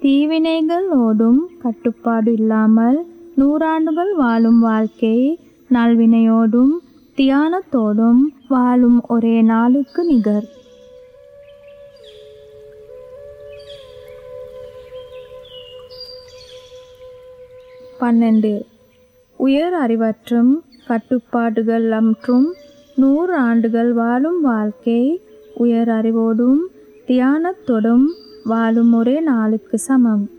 தீவினைகள் ஓடும் கட்டுப்பாடு இல்லாமல் நூறாண்டுகள் வாழும் வாழ்க்கை நல்வினையோடும் தியானத்தோடும் வாழும் ஒரே நாளுக்கு நிகர். பன்னெண்டு. உயர் அறிவற்றும் கட்டுப்பாடுகள் அற்றும் நூறு ஆண்டுகள் வாழும் வாழ்க்கை உயர் அறிவோடும் தியானத்தோடும் வாழும் ஒரே நாளுக்கு சமம்.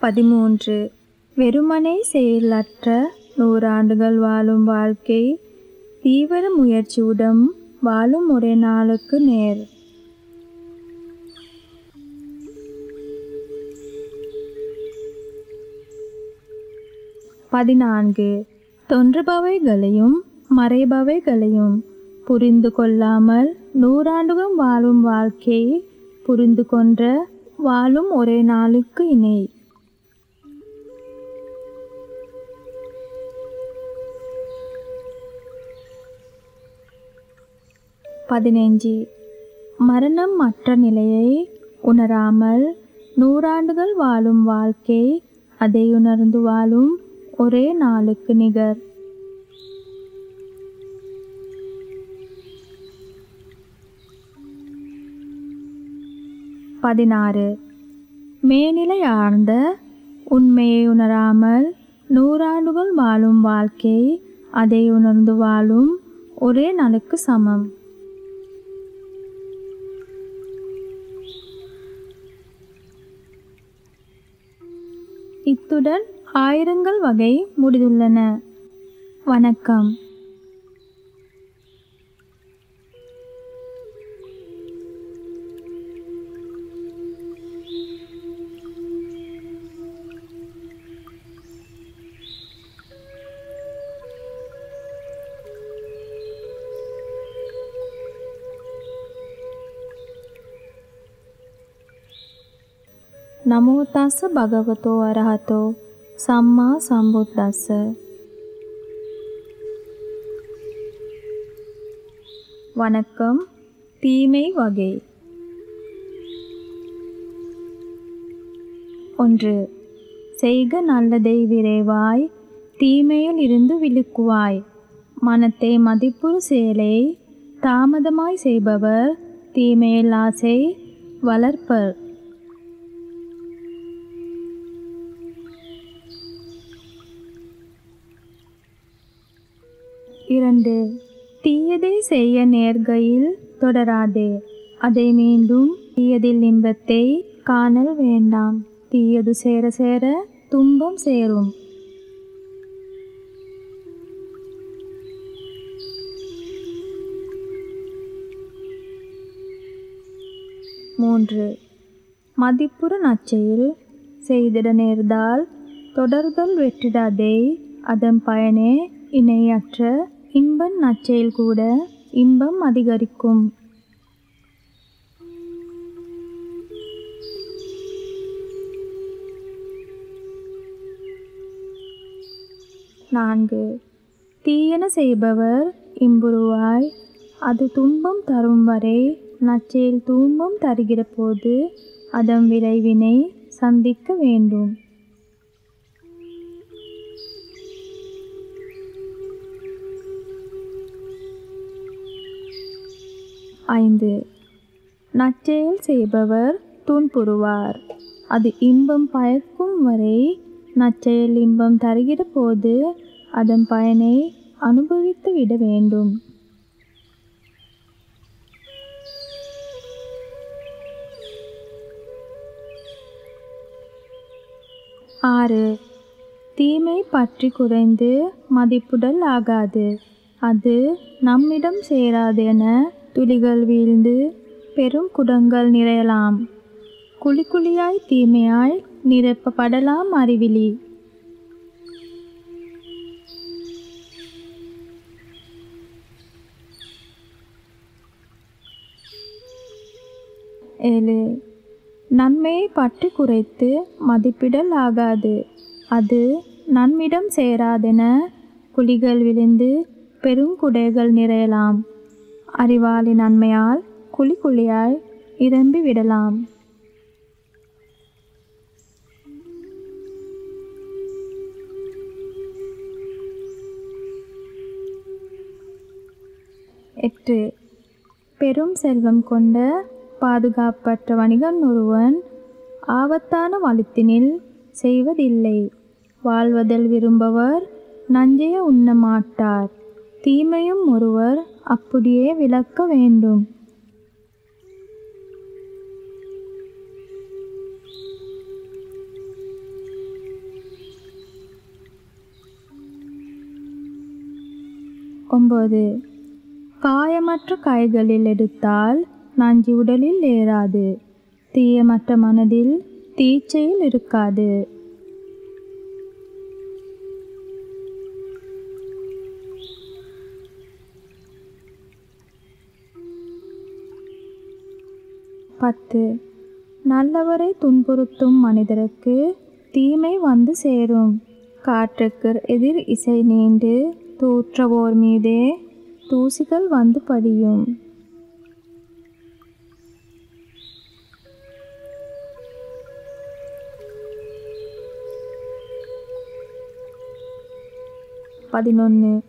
பதிமூன்று. வெறுமனே செயலற்ற நூறாண்டுகள் வாழும் வாழ்க்கை தீவிர முயற்சியுடன் வாழும் ஒரே நாளுக்கு நேர். பதினான்கு. தொன்றுபவைகளையும் மறைபவைகளையும் புரிந்து கொள்ளாமல் நூறாண்டுகள் வாழும் வாழ்க்கையை புரிந்து கொன்ற வாழும் ஒரே நாளுக்கு இணை. பதினைஞ்சு. மரணம் மற்ற நிலையை உணராமல் நூறாண்டுகள் வாழும் வாழ்க்கை அதை உணர்ந்து வாழும் ஒரே நாளுக்கு நிகர். பதினாறு. மேநிலை ஆழ்ந்த உண்மையை உணராமல் நூறாண்டுகள் வாழும் வாழ்க்கை அதை உணர்ந்து வாழும் ஒரே நாளுக்கு சமம். இத்துடன் ஆயிரங்கள் வகை முடிந்துள்ளன. வணக்கம். නමෝ තස්ස භගවතෝ අරහතෝ සම්මා සම්බුද්දස්ස வணக்கம் தீமை வகை ஒன்று செய்க நல்லதை விரைவாய் தீமையில் இருந்து விழுக்குவாய் மனத்தை மதிப்புறு செயலை தாமதமாய் செய்பவர் தீமையில் ஆசை வளர்ப்பர் இரண்டு தீயதை செய்ய நேர்கையில் தொடராதே. அதை மீண்டும் தீயதில் இன்பத்தை காணல் வேண்டாம். தீயது சேர சேர துன்பம் சேரும். மூன்று மதிப்புற நச்சையில் செய்திட நேர்ந்தால் தொடர்தல் வெற்றிடாதே. அதன் பயனே இணையற்ற இன்ப நச்சையில் கூட இன்பம் அதிகரிக்கும். நான்கு. தீயன செய்பவர் இம்புருவாய். அது துன்பம் தரும் வரை நச்சையில் துன்பம் தருகிற போது அதன் விளைவினை சந்திக்க வேண்டும். ஐந்து. நச்செயல் செய்பவர் துன்புறுவார். அது இன்பம் பயக்கும் வரை நச்செயல் இன்பம் தருகிற போது அதன் பயனை அனுபவித்து விட வேண்டும். ஆறு. தீமை பற்றி குறைந்து மதிப்புடல் ஆகாது. அது நம்மிடம் சேராதென துளிகள் வீழ்ந்து பெரும் குடங்கள் நிறையலாம். குழி குழியாய் தீமையாய் நிரப்பப்படலாம் அறிவிலி. ஏழு. நன்மையை பற்றி குறைத்து மதிப்பிடல் ஆகாது. அது நம்மிடம் சேராதென குழிகள் விழுந்து பெருங்குடைகள் நிறையலாம். அறிவாளி நன்மையால் குழி குழியாய் நிரம்பி விடலாம். எட்டு. பெரும் செல்வம் கொண்ட பாதுகாப்பற்ற வணிகன் ஒருவன் ஆபத்தான வழித்தினில் செய்வதில்லை. வாழ்வதில் விரும்பவர் நஞ்சைய உண்ண மாட்டார். தீமையும் ஒருவர் அப்படியே விளக்க வேண்டும். ஒன்பது. காயமற்ற கைகளில் எடுத்தால் நஞ்சு உடலில் ஏறாது. தீயமற்ற மனதில் தீச்சையில் இருக்காது. பத்து. நல்லவரை துன்புறுத்தும் மனிதருக்கு தீமை வந்து சேரும். காற்றுக்கு எதிர் இசை நீண்டு தூற்றவோர் மீதே தூசிகள் வந்து படியும். பதினொன்று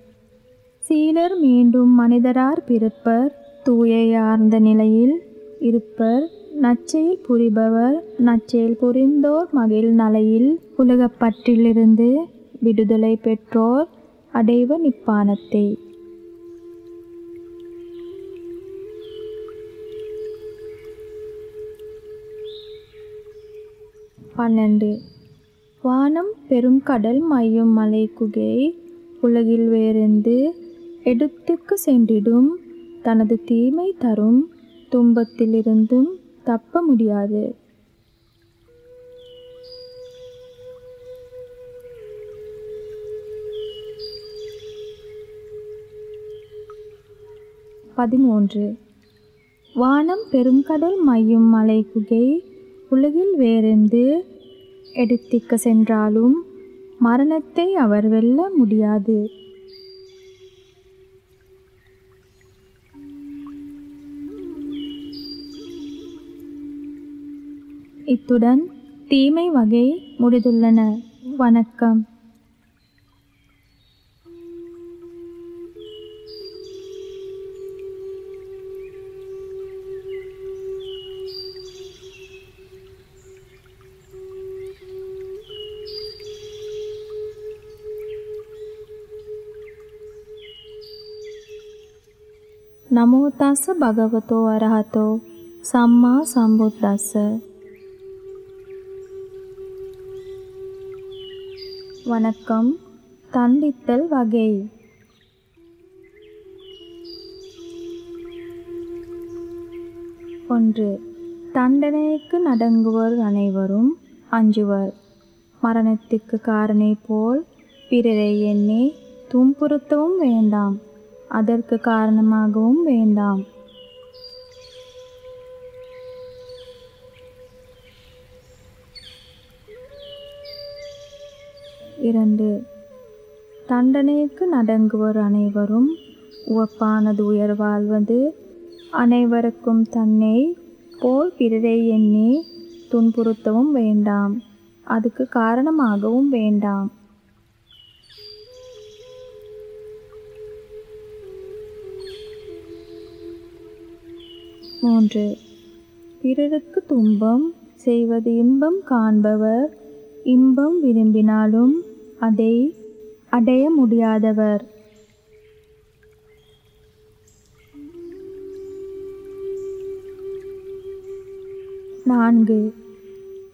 சீலர் மீண்டும் மனிதரார் பிறப்பர் தூயையார்ந்த நிலையில் இருப்பர். நச்செயல் புரிபவர். நச்செயல் புரிந்தோர் மகிழ் நலையில் உலகப்பற்றிலிருந்து விடுதலை பெற்றோர் அடைவ நிப்பானத்தை. பன்னெண்டு. வானம் பெரும் கடல் மையும் மலை குகை உலகில் வேறெந்து எடுத்துக்கு சென்றிடும் தனது தீமை தரும் துன்பத்திலிருந்தும் தப்ப முடியாது. பதிமூன்று. வானம் பெருங்கடல் மையும் மலை குகை உலகில் வேறெந்து எடுத்திக்க சென்றாலும் மரணத்தை அவர் வெல்ல முடியாது. இத்துடன் தீமை வகை முடிந்துள்ளன வணக்கம் නමෝ තස්ස භගවතෝ අරහතෝ සම්මා සම්බුද්දස්ස வணக்கம். தண்டித்தல் வகை. ஒன்று. தண்டனைக்கு நடங்குவர் அனைவரும் அஞ்சுவர். மரணத்திற்கு காரணை போல் பிறரை எண்ணி துன்புறுத்தவும் வேண்டாம். அதற்கு காரணமாகவும் வேண்டாம். இரண்டு. தண்டனைக்கு நடங்குவர் அனைவரும் உவப்பானது உயர் வாழ்வது. அனைவருக்கும் தன்னை போல் பிறரை எண்ணி துன்புறுத்தவும் வேண்டாம். அதுக்கு காரணமாகவும் வேண்டாம். மூன்று. பிறருக்கு துன்பம் செய்வது இன்பம் காண்பவர். இன்பம் விரும்பினாலும் அதை அடைய முடியாதவர். நான்கு.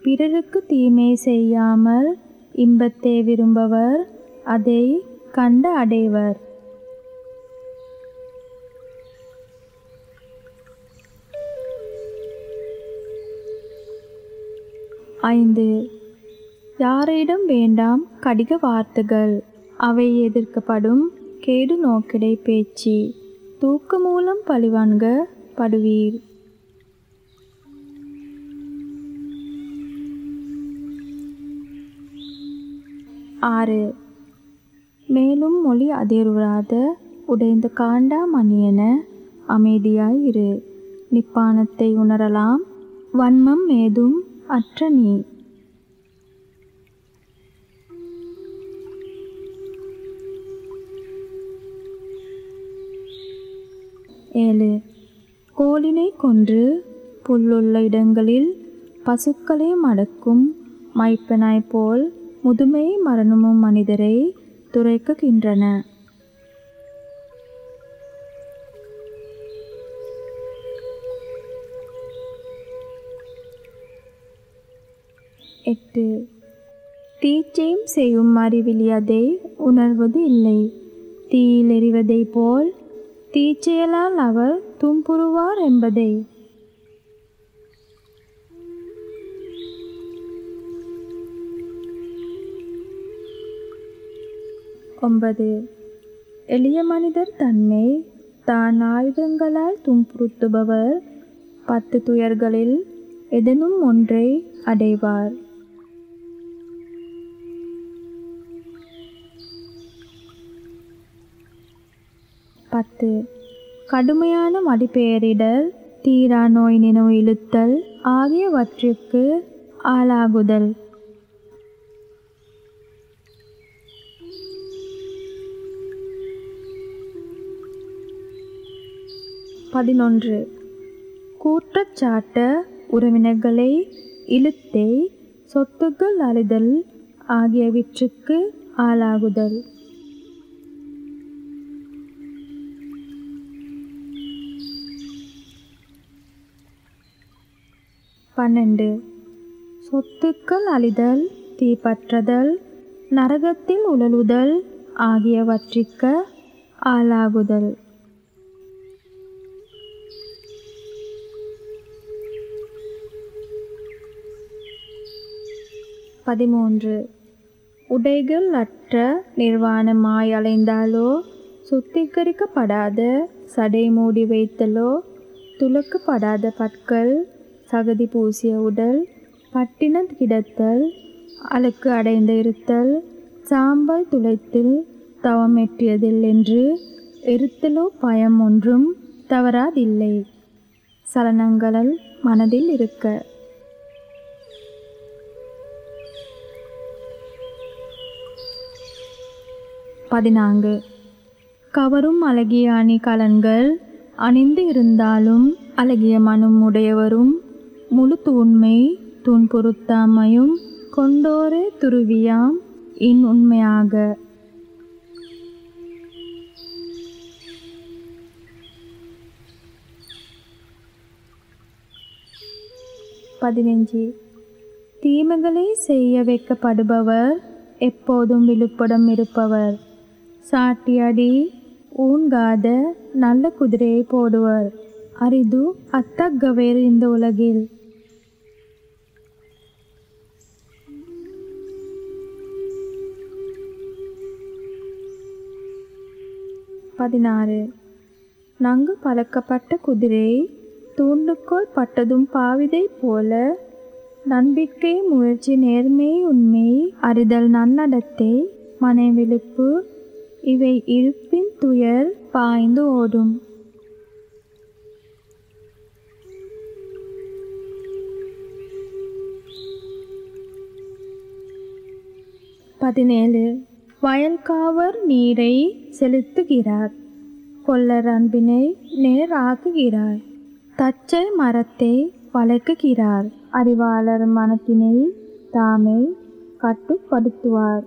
பிறருக்கு தீமை செய்யாமல் இன்பத்தை விரும்பவர் அதை கண்டு அடைவர். ஐந்து. யாரிடம் வேண்டாம் கடிக வார்த்தைகள். அவை எதிர்க்கப்படும் கேடு நோக்கிடை பேச்சு. தூக்கு மூலம் பழிவான்க படுவீர். ஆறு. மேலும் மொழி அதிர்வுறாத உடைந்த காண்டா மணியென அமைதியாயிரு நிப்பானத்தை உணரலாம். வன்மம் ஏதும் அற்ற நீ. ஏழு. கோலினை கொன்று புல்லுள்ள இடங்களில் பசுக்களை மடக்கும் மைப்பனாய் போல் முதுமை மரணமும் மனிதரை துரைக்குகின்றன. எட்டு. தீச்சையும் செய்யும் அறிவிலி அதை உணர்வது இல்லை. தீயில் எறிவதைப் போல் தீச்செயலால் அவர் துன்புறுவார் என்பதை. ஒன்பது. எளிய மனிதர் தன்மை தான் ஆயுதங்களால் துன்புறுத்துபவர். பத்து துயர்களில் எதனும் ஒன்றை அடைவார். பத்து. கடுமையான மடிபெயரிடல் தீரா நோய் நினைவு இழுத்தல் ஆகியவற்றிற்கு ஆளாகுதல். பதினொன்று. கூற்றச்சாட்ட உறவினர்களை இழுத்தே சொத்துக்கள் அழிதல் ஆகியவற்றுக்கு ஆளாகுதல். பன்னெண்டு. சொத்துக்கள் அழிதல் தீப்பற்றுதல் நரகத்தில் உழலுதல் ஆகியவற்றிற்கு ஆளாகுதல். பதிமூன்று. உடைகள் அற்ற நிர்வாணமாய் அலைந்தாலோ சுத்திகரிக்கப்படாத சடை மூடி வைத்தலோ துலக்கப்படாத பற்கள் சகதி பூசிய உடல் பட்டின கிடத்தல் அழுக்கு அடைந்த இருத்தல் சாம்பல் துளைத்தில் தவமெற்றியதில் என்று எரித்தலோ பயம் ஒன்றும் தவறாதில்லை. சலனங்களல் மனதில் இருக்க. பதினான்கு. கவரும் அழகிய அணி கலன்கள் அணிந்து இருந்தாலும் அழகிய மனம் உடையவரும் முழு தூண்மை துன்புறுத்தாமையும் கொண்டோரே துருவியாம் இன் உண்மையாக. பதினஞ்சு. தீமைகளை செய்ய வைக்கப்படுபவர் எப்போதும் விழுப்படம் இருப்பவர். சாட்டியடி ஊன்காத நல்ல குதிரையை போடுவர். அரிது அத்தக்கவேர் இந்த உலகில். பதினாறு. நன்கு பழக்கப்பட்ட குதிரை தூண்டுக்கோள் பட்டதும் பாவிதை போல நம்பிக்கை முயற்சி நேர்மை உண்மை அறிதல் நன்னடத்தை மனைவிழுப்பு இவை இருப்பின் துயர் பாய்ந்து ஓடும். பதினேழு. வயல்காவர் நீரை செலுத்துகிறார். கொல்லர் அன்பினை நேராக்குகிறார். தச்சை மரத்தை வளைக்குகிறார் அறிவாளர் மனத்தினை தாமே கட்டுப்படுத்துவார்.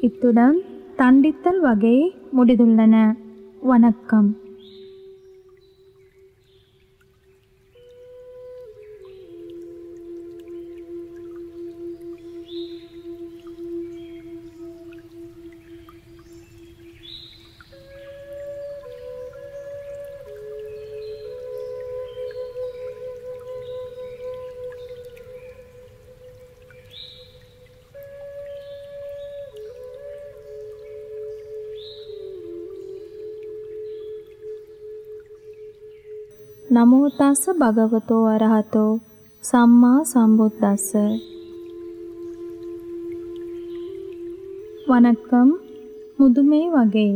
இத்துடன் தண்டித்தல் வகை முடிந்துள்ளன. வணக்கம். නමෝ තස්ස භගවතෝ අරහතෝ සම්මා සම්බුද්දස්ස வணக்கம் முதுமை வகை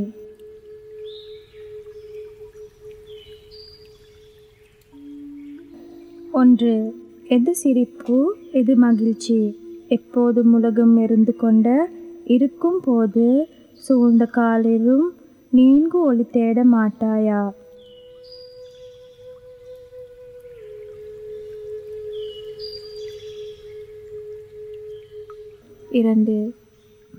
ஒன்று எது சிரிப்பு எது மகிழ்ச்சி எப்போதும் உலகம் எருந்து கொண்ட இருக்கும் போது சூழ்ந்த காலிலும் நீங்கு ஒளி தேட மாட்டாயா இரண்டு.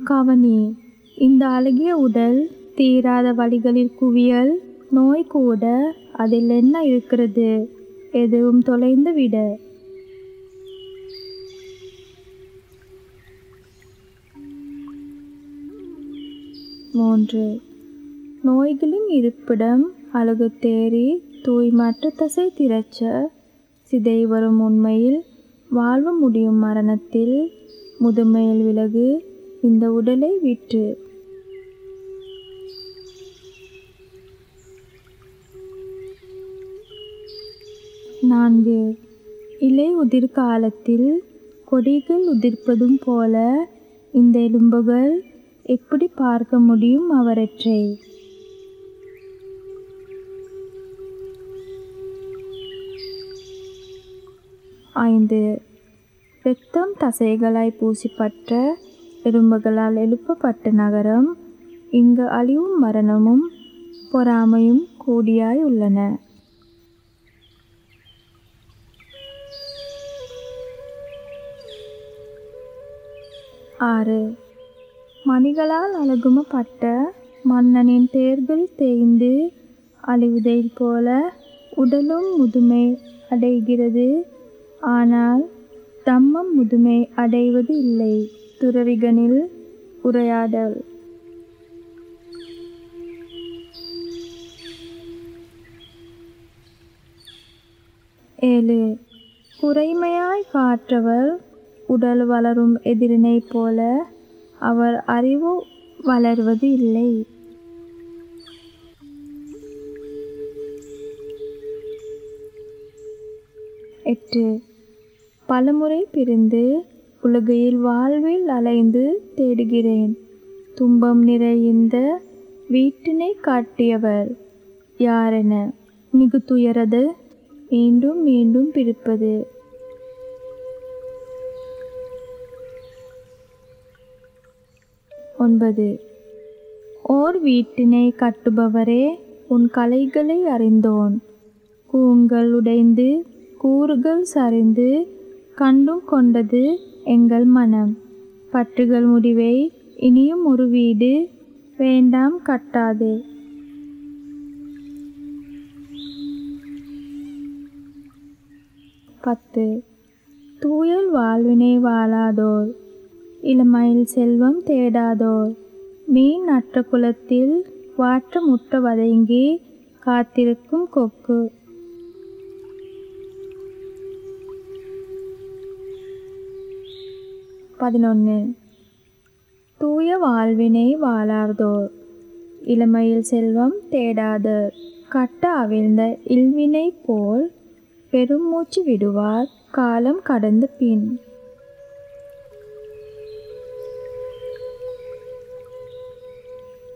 கவனி இந்த அழகிய உடல் தீராத வழிகளில் குவியல் நோய் கூட அதில் என்ன இருக்கிறது? எதுவும் தொலைந்து விட. மூன்று. நோய்களின் இருப்பிடம் அழகு தேறி தூய்மற்ற தசை திரச்ச சிதை வரும் உண்மையில் வாழ்வு முடியும் மரணத்தில் முதுமையில் விலகு இந்த உடலை விற்று. நான்கு. இலை உதிர் காலத்தில் கொடிகள் உதிர்ப்பதும் போல இந்த எலும்புகள் எப்படி பார்க்க முடியும் அவரற்றை ஐந்து. இரத்தம் தசைகளாய் பூசிப்பட்ட எறும்புகளால் எழுப்பப்பட்ட நகரம் இங்கு அழிவும் மரணமும் பொறாமையும் கூடியாய் உள்ளன. ஆறு. மணிகளால் அழகுமப்பட்ட மன்னனின் தேர்கள் தேய்ந்து அழிவதைப் போல உடலும் முதுமை அடைகிறது. ஆனால் தம்மம் முதுமை அடைவது இல்லை. துறவிகனில் உரையாடல் ஏழு. குறைமையாய் காற்றவர் உடல் வளரும் எதிரினைப் போல அவர் அறிவு வளர்வது இல்லை. எட்டு. பலமுறை பிரிந்து உலகையில் வாழ்வில் அலைந்து தேடுகிறேன். துன்பம் நிறைந்த வீட்டினை காட்டியவர் யாரென மிகு துயரது மீண்டும் மீண்டும் பிரிப்பது. ஒன்பது. ஓர் வீட்டினை கட்டுபவரே உன் கலைகளை அறிந்தோன். கூங்கள் உடைந்து கூறுகள் சரிந்து கண்டும் கொண்டது எங்கள் மனம். பற்றுகள் முடிவை இனியும் ஒரு வீடு வேண்டாம் கட்டாதே. பத்து. தூயல் வாழ்வினை வாழாதோர். இளமையில் செல்வம் தேடாதோர். மீன் அற்ற குளத்தில் வாற்ற முட்ட வதங்கி காத்திருக்கும் கொக்கு. பதினொன்று தூய வாழ்வினை வாழாதோர் இளமையில் செல்வம் தேடாது கட்ட அவிழ்ந்த இல்வினை போல் பெருமூச்சு விடுவார் காலம் கடந்த பின்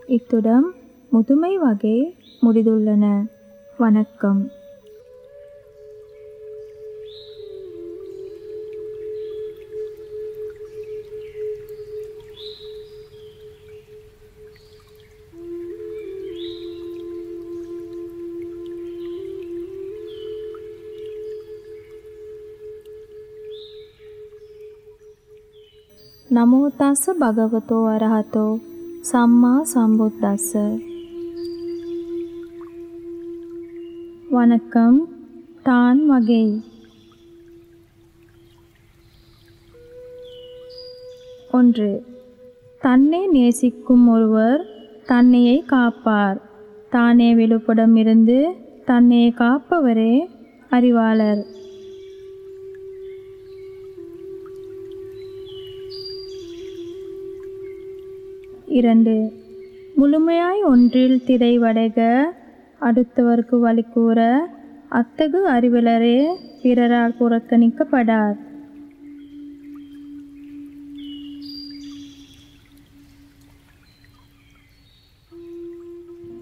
இத்துடன் முதுமை வகை முடிந்துள்ளன வணக்கம் නමෝ තස්ස භගවතෝ අරහතෝ සම්මා සම්බුද්දස්ස வணக்கம் தான் வகை ஒன்று தன்னை நேசிக்கும் ஒருவர் தன்னையை காப்பார் தானே விழுப்படம் இருந்து தன்னையை காப்பவரே அறிவாளர் இரண்டு. முழுமையாய் ஒன்றில் திரைவடைக அடுத்தவர்க்கு வழி கூற. அத்தகு அறிவிலரே பிறரால் புறக்கணிக்கப்படார்.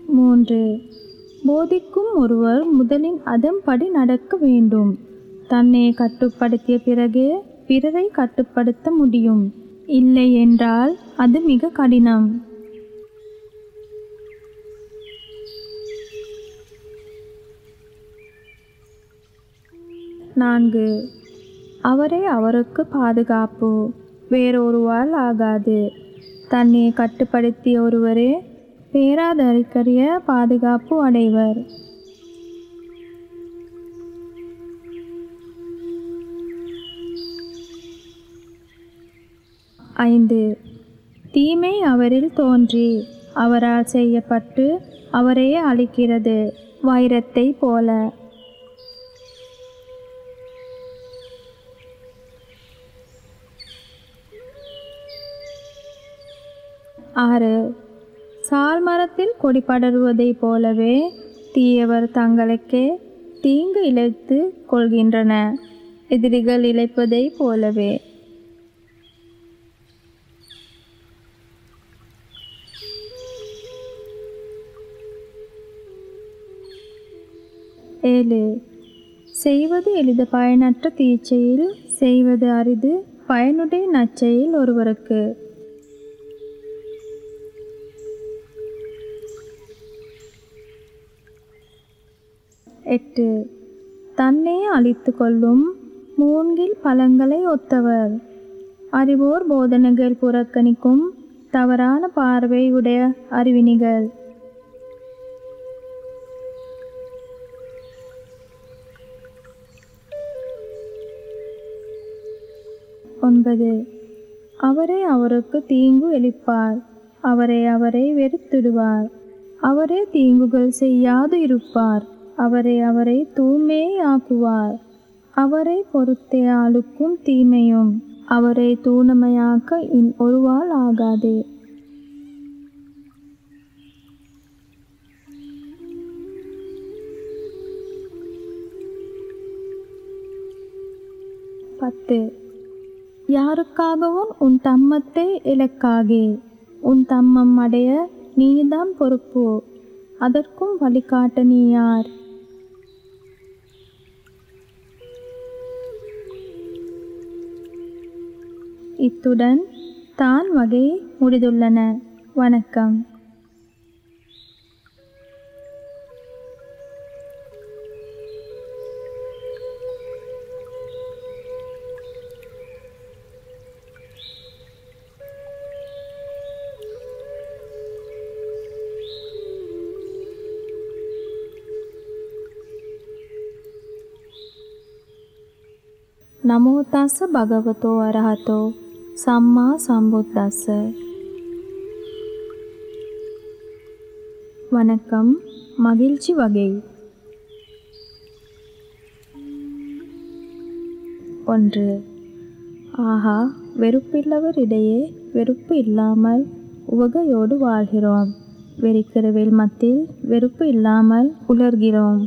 மூன்று. போதிக்கும் ஒருவர் முதலின் அதன்படி நடக்க வேண்டும். தன்னை கட்டுப்படுத்திய பிறகு பிறரை கட்டுப்படுத்த முடியும். இல்லை என்றால் அது மிக கடினம். நான்கு. அவரே அவருக்கு பாதுகாப்பு. வேறொருவால் ஆகாது. தன்னை கட்டுப்படுத்திய ஒருவரே பேராதரிக்கரிய பாதுகாப்பு அடைவர். ஐந்து. தீமை அவரில் தோன்றி அவரால் செய்யப்பட்டு அவரே அழிக்கிறது வைரத்தை போல. ஆறு. சால் மரத்தில் கொடி படருவதைப் போலவே தீயவர் தங்களுக்கே தீங்கு இழைத்து கொள்கின்றன. எதிரிகள் இழைப்பதைப் போலவே ஏழு. செய்வது எளிது பயனற்ற தீச்செயல் செய்வது அரிது பயனுடைய நச்சையில் ஒருவருக்கு. எட்டு. தன்னை அழித்து கொள்ளும் மூங்கில் பழங்களை ஒத்தவர். அறிவோர் போதனைகள் புறக்கணிக்கும் தவறான பார்வை உடைய அறிவினிகள். ஒன்பது. அவரே அவருக்கு தீங்கு எளிப்பார். அவரை அவரை வெறுத்திடுவார். அவரே தீங்குகள் செய்யாது இருப்பார். அவரை அவரை தூய்மையாக்குவார். அவரை பொறுத்தே ஆளுக்கும் தீமையும் அவரை தூணமையாக்க இன் ஒருவாள் ஆகாதே. பத்து. யாருக்காகவும் உன் தம்மத்தை இலக்காகே உன் தம்மம் அடைய நீதான் பொறுப்பு. அதற்கும் வழிகாட்ட நீ யார்? இத்துடன் தான் வகை முடிந்துள்ளன. வணக்கம். නමෝ තස්ස භගවතෝ අරහතෝ සම්මා සම්බුද්දස්ස வணக்கம் மகிழ்ச்சி வகை ஒன்று ஆஹா வெறுப்பில்லவர் இடையே வெறுப்பு இல்லாமல் உவகையோடு வாழ்கிறோம் வெறிக்கிறவில் மத்தியில் வெறுப்பு இல்லாமல் உலர்கிறோம்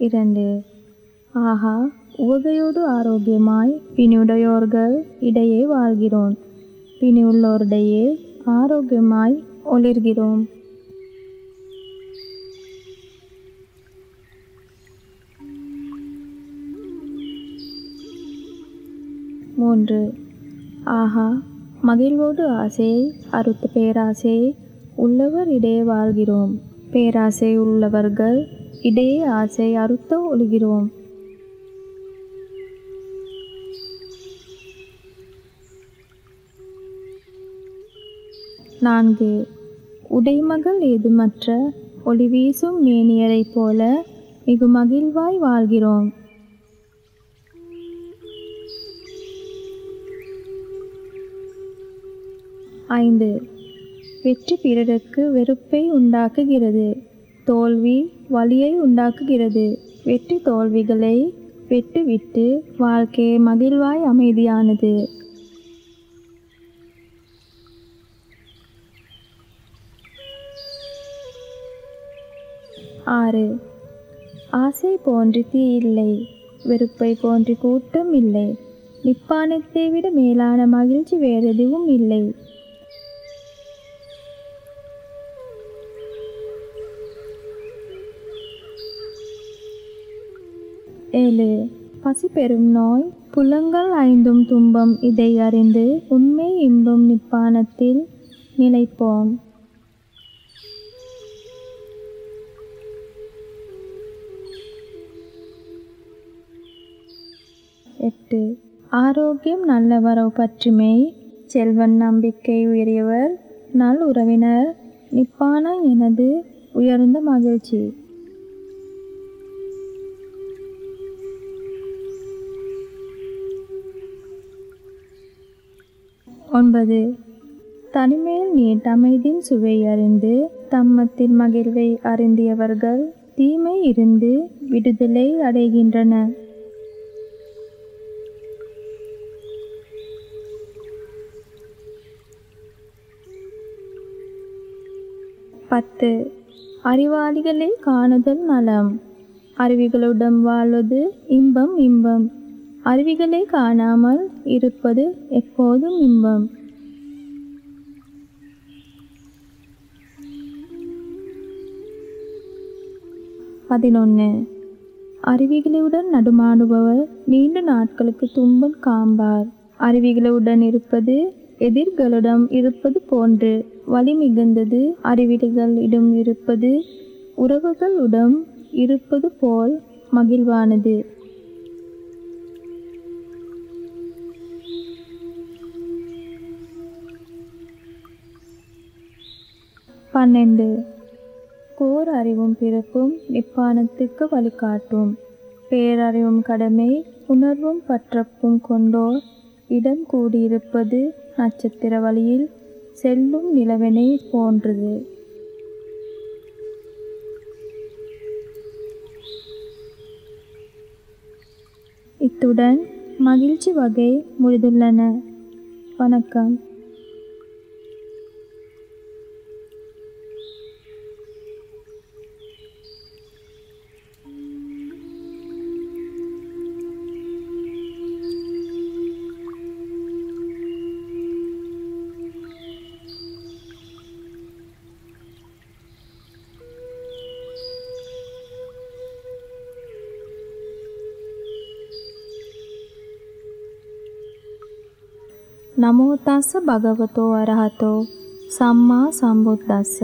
இரண்டு. ஆஹா உவகையோடு ஆரோக்கியமாய் பிணியுடையோர்கள் இடையே வாழ்கிறோம். பிணியுள்ளோரிடையே ஆரோக்கியமாய் ஒளிர்கிறோம். மூன்று. ஆஹா மகிழ்வோடு ஆசையை அறுத்து பேராசையை உள்ளவர் இடையே வாழ்கிறோம். பேராசை உள்ளவர்கள் இடையே ஆசை அறுத்த ஒழுகிறோம். நான்கு. உடைமகள் ஏதுமற்ற ஒளி வீசும் மேனியரைப் போல மிகு மகிழ்வாய் வாழ்கிறோம். ஐந்து. வெற்றி பிறருக்கு வெறுப்பை உண்டாக்குகிறது. தோல்வி வலியை உண்டாக்குகிறது. வெற்றி தோல்விகளை வெட்டுவிட்டு வாழ்க்கை மகிழ்வாய் அமைதியானது. ஆறு. ஆசை போன்று தீ இல்லை. வெறுப்பை போன்று கூட்டம் இல்லை. நிப்பானத்தை விட மேலான மகிழ்ச்சி வேறெதுவும் இல்லை. ஏழு. பசி பெறும் நோய் புலங்கள் ஐந்தும் துன்பம் இதை அறிந்து உண்மை இன்பம் நிப்பானத்தில் நிலைப்போம். எட்டு. ஆரோக்கியம் நல்லவரவு பற்றுமை செல்வன் நம்பிக்கை உயரியவர் நல் உறவினர் நிப்பான எனது உயர்ந்த மகிழ்ச்சி. ஒன்பது. தனிமையில் நீட்டமைதின் சுவை அறிந்து தம்மத்தின் மகிழ்வை அறிந்தியவர்கள் தீமை இருந்து விடுதலை அடைகின்றன. பத்து. அறிவாளிகளை காணுதல் நலம். அருவிகளுடன் வாழ்வது இன்பம் இன்பம். அருவிகளை காணாமல் இருப்பது எப்போதும் இன்பம். பதினொன்று அருவிகளுடன் நடுமாடுபவர் நீண்ட நாட்களுக்கு துன்பம் காண்பார். அருவிகளுடன் இருப்பது எதிர்களுடன் இருப்பது போன்று வலி மிகுந்தது அறிவிடுகளிடம் இருப்பது உறவுகளுடன் இருப்பது போல் மகிழ்வானது. பன்னெண்டு. கோர் அறிவும் பிறப்பும் நிப்பானத்துக்கு வழிகாட்டும். பேரறிவும் கடமை உணர்வும் பற்றப்பும் கொண்டோர். இடம் கூடியிருப்பது நட்சத்திர வழியில் செல்லும் நிலவினை போன்றது. இத்துடன் மகிழ்ச்சி வகை முடிந்துள்ளன. வணக்கம். නමෝ තස්ස භගවතෝ අරහතෝ සම්මා සම්බුද්දස්ස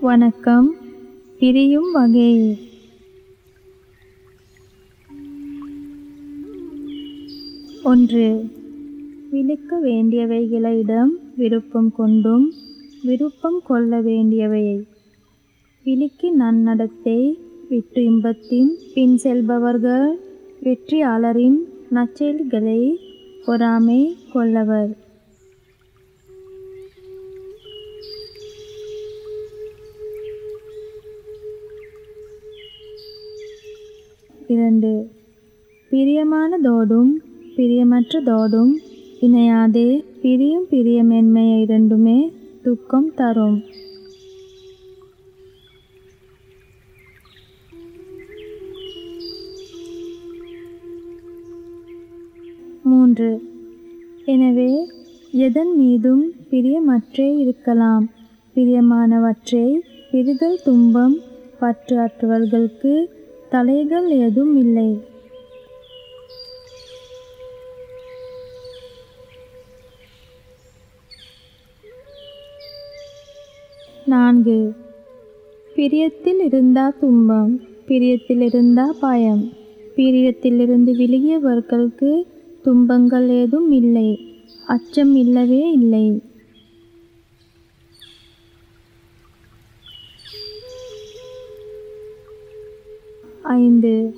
வணக்கம் பிரியும் வகை ஒன்று விழுக்க வேண்டியவைகளிடம் விருப்பம் கொண்டும் விருப்பம் கொள்ள வேண்டியவையை விழிக்கு நன்னடத்தை விட்டு இன்பத்தின் பின் செல்பவர்கள் வெற்றியாளரின் நற்செயல்களை பொறாமை கொள்ளவர். இரண்டு பிரியமானதோடும் பிரியமற்றதோடும் இணையாதே பிரியும் பிரியமென்மையை இரண்டுமே துக்கம் தரும். ஒன்று எனவே எதன் மீதும் பிரியமற்றே இருக்கலாம். பிரியமானவற்றை பிரிதல் துன்பம் பற்று அற்றவர்களுக்கு தலைகள் ஏதும் இல்லை நான்கு. பிரியத்தில் இருந்தா துன்பம் பிரியத்தில் இருந்தா பயம். பிரியத்திலிருந்து விலகியவர்களுக்கு துன்பங்கள் ஏதும் இல்லை. அச்சம் இல்லவே இல்லை. ஐந்து.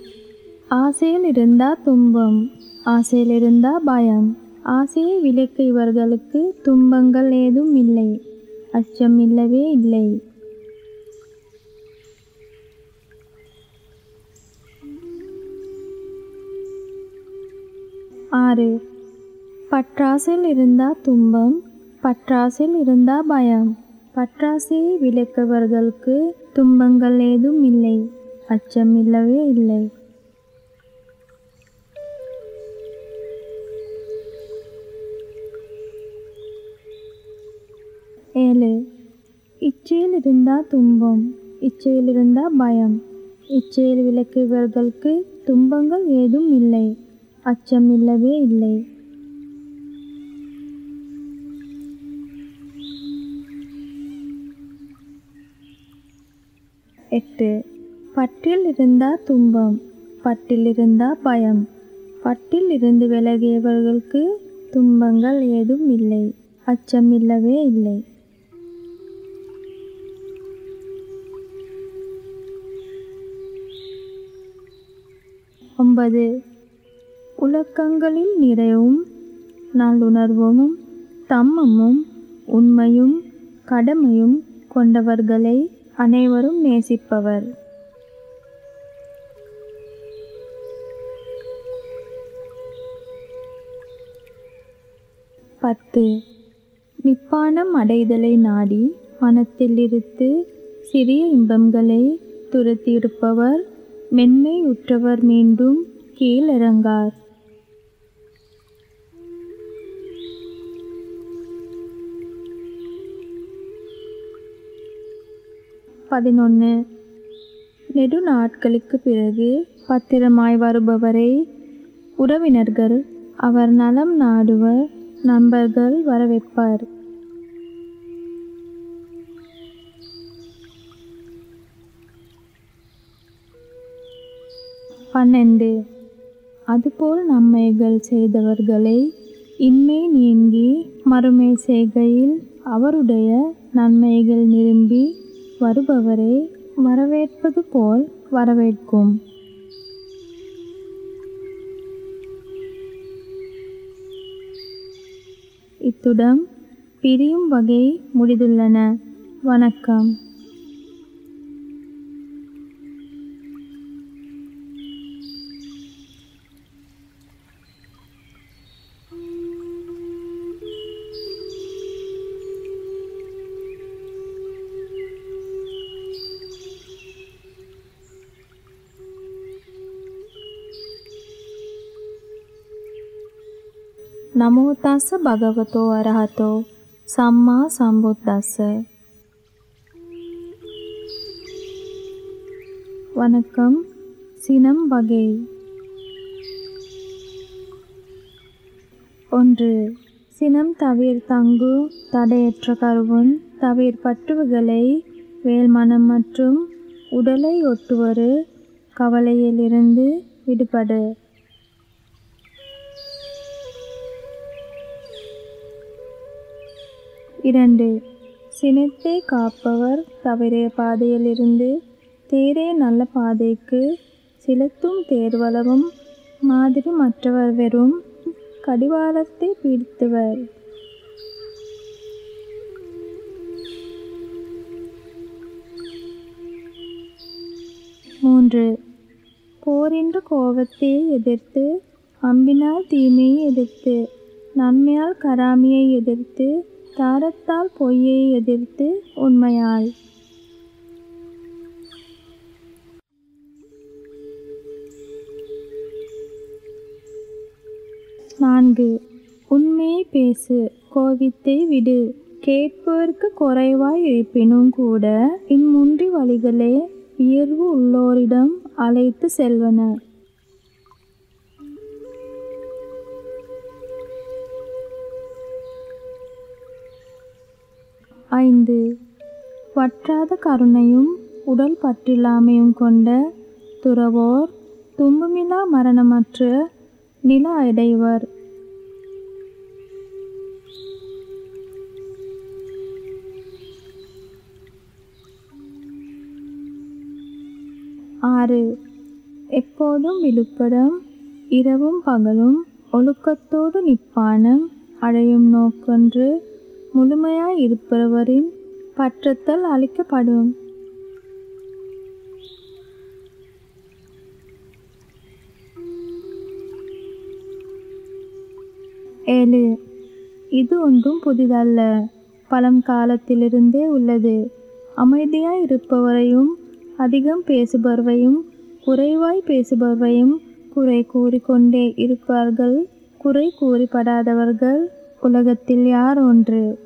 ஆசையில் இருந்தா துன்பம் ஆசையில் இருந்தா பயம். ஆசையை விலக்கு இவர்களுக்கு துன்பங்கள் ஏதும் இல்லை. அச்சம் இல்லவே இல்லை. ஆறு. பற்றாசில் இருந்தா துன்பம் பற்றாசில் இருந்தா பயம். பற்றாசையை விலக்கவர்களுக்கு துன்பங்கள் ஏதும் இல்லை அச்சம் இல்லவே இல்லை. ஏழு. இச்சையில் இருந்தா துன்பம் இச்சையில் இருந்தா பயம். இச்சையில் விளக்குபவர்களுக்கு துன்பங்கள் ஏதும் இல்லை அச்சமில்லவே இல்லை. எட்டு. பற்றில் இருந்தா துன்பம் பட்டில் இருந்தா பயம். பட்டில் இருந்து விலகியவர்களுக்கு துன்பங்கள் ஏதும் இல்லை அச்சம் இல்லவே இல்லை. ஒன்பது. உலக்கங்களில் நிறைவும் நல்லுணர்வும் தம்மமும் உண்மையும் கடமையும் கொண்டவர்களை அனைவரும் நேசிப்பவர். பத்து. நிப்பானம் அடைதலை நாடி மனத்தில் இருத்து சிறிய இன்பங்களை துரத்தியிருப்பவர் மென்மை உற்றவர் மீண்டும் கீழிறங்கார். பதினொன்று நெடு நாட்களுக்கு பிறகு பத்திரமாய் வருபவரை உறவினர்கள் அவர் நலம் நாடுவர் நண்பர்கள் வரவேற்பார். பன்னெண்டு. அதுபோல் நன்மைகள் செய்தவர்களை இன்மை நீங்கி மறுமை செய்கையில் அவருடைய நன்மைகள் நிரும்பி வருபவரை வரவேற்பது போல் வரவேற்கும். இத்துடன் பிரியும் வகை முடிந்துள்ளன. வணக்கம். නමෝ තස්ස භගවතෝ අරහතෝ සම්මා සම්බුද්දස්ස வணக்கம் சினம் வகை ஒன்று சினம் தவிர் தங்கு தடையற்ற கருவன் தவிர் பற்றுவுகளை வேல்மனம் மற்றும் உடலை ஒட்டுவரு கவலையிலிருந்து விடுபடு இரண்டு. சினத்தை காப்பவர் தவறிய பாதையிலிருந்து தேரே நல்ல பாதைக்கு செலுத்தும் தேர்வளவும் மாதிரி மற்றவர் வெறும் கடிவாளத்தை பிடித்தவர். மூன்று. போரின்ற கோபத்தை எதிர்த்து அம்பினால் தீமையை எதிர்த்து நன்மையால் கராமியை எதிர்த்து தாரத்தால் பொய்யை எதிர்த்து உண்மையால் நான்கு. உண்மையை பேசு கோவித்தை விடு. கேட்பவருக்கு குறைவாய் இருப்பினும் கூட இம்முன்றி வழிகளே உயர்வு உள்ளோரிடம் அழைத்து செல்வன. ஐந்து வற்றாத கருணையும் உடல் பற்றில்லாமையும் கொண்ட துறவோர் தும்புமிலா மரணமற்ற நில அடைவர் ஆறு. எப்போதும் விழுப்படம் இரவும் பகலும் ஒழுக்கத்தோடு நிப்பானம் அடையும் நோக்கொன்று முழுமையாய் இருப்பவரின் பற்றத்தல் அளிக்கப்படும் ஏழு. இது ஒன்றும் புதிதல்ல. பழங்காலத்திலிருந்தே உள்ளது. அமைதியாய் இருப்பவரையும் அதிகம் பேசுபவரையும் குறைவாய் பேசுபவரையும் குறை கூறிக்கொண்டே இருப்பார்கள். குறை கூறிப்படாதவர்கள் உலகத்தில் யார் ஒன்று?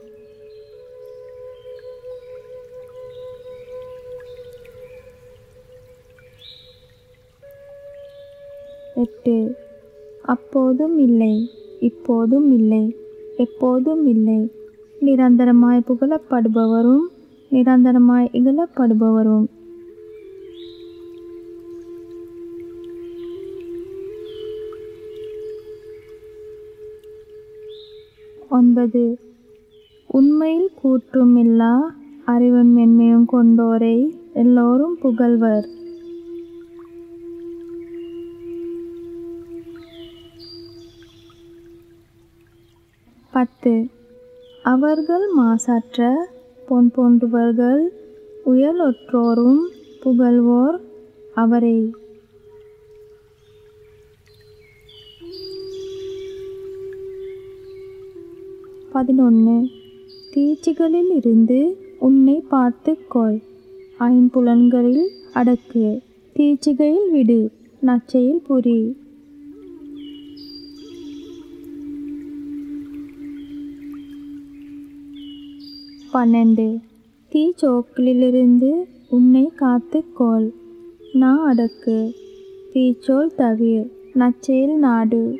எட்டு. அப்போதும் இல்லை இப்போதும் இல்லை எப்போதும் இல்லை. நிரந்தரமாய் புகழப்படுபவரும் நிரந்தரமாய் இகழப்படுபவரும். ஒன்பது. உண்மையில் கூற்றுமில்லா அறிவும் மென்மையும் கொண்டோரை எல்லோரும் புகழ்வர். பத்து. அவர்கள் மாசற்ற பொன் போன்றவர்கள் உயலொற்றோரும் புகழ்வோர் அவரே. பதினொன்று தீச்சிகளில் இருந்து உன்னை பார்த்துக்கொள் ஐம்புலன்களில் அடக்கு. தீச்சிகையில் விடு. நச்சையில் புரி. பன்னெண்டு. தீச்சோக்கிலிருந்து உன்னை காத்துக்கொள் நான் அடக்கு. தீச்சோல் தவிர். நச்செயல் நாடு.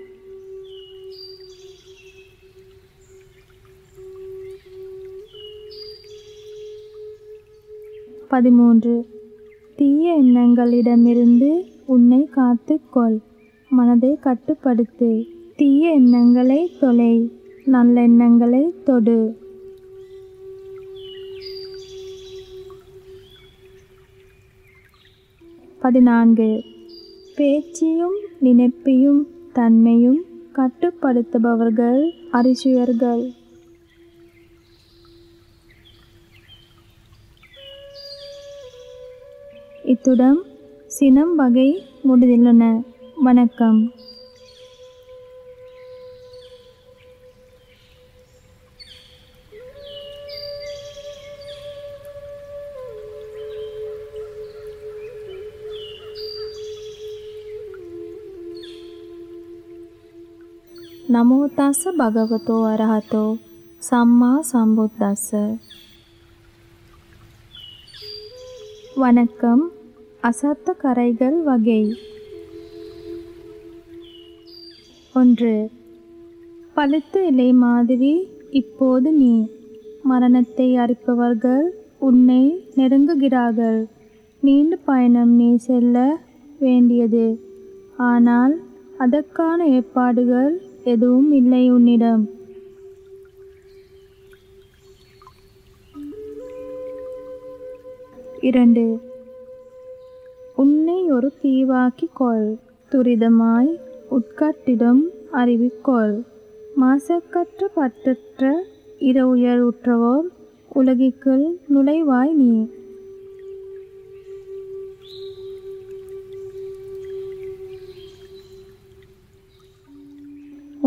பதிமூன்று. தீய எண்ணங்களிடமிருந்து உன்னை காத்துக்கொள் மனதை கட்டுப்படுத்து. தீய எண்ணங்களை தொலை. நல்லெண்ணங்களை தொடு. பதினான்கு. பேச்சையும் நினைப்பையும் தன்மையும் கட்டுப்படுத்துபவர்கள் அரிசுயர்கள். இத்துடன் சினம் வகை முடிந்துள்ளன. வணக்கம். නමෝ තස්ස භගවතෝ අරහතෝ සම්මා සම්බුද්දස්ස வணக்கம் அசத்த கரைகள் வகை ஒன்று பழுத்த இலை மாதிரி இப்போது நீ மரணத்தை அறிப்பவர்கள் உன்னை நெருங்குகிறார்கள் நீண்ட பயணம் நீ செல்ல வேண்டியது ஆனால் அதற்கான ஏற்பாடுகள் எதுவும் இல்லை உன்னிடம். இரண்டு உன்னை ஒரு தீவாக்கிக் கொள். துரிதமாய் உட்கட்டிடம் அறிவிக்கொள் மாசக்கற்ற பற்றற்ற இர உயர் உற்றவோர் உலகிற்குள் நுழைவாய் நீ.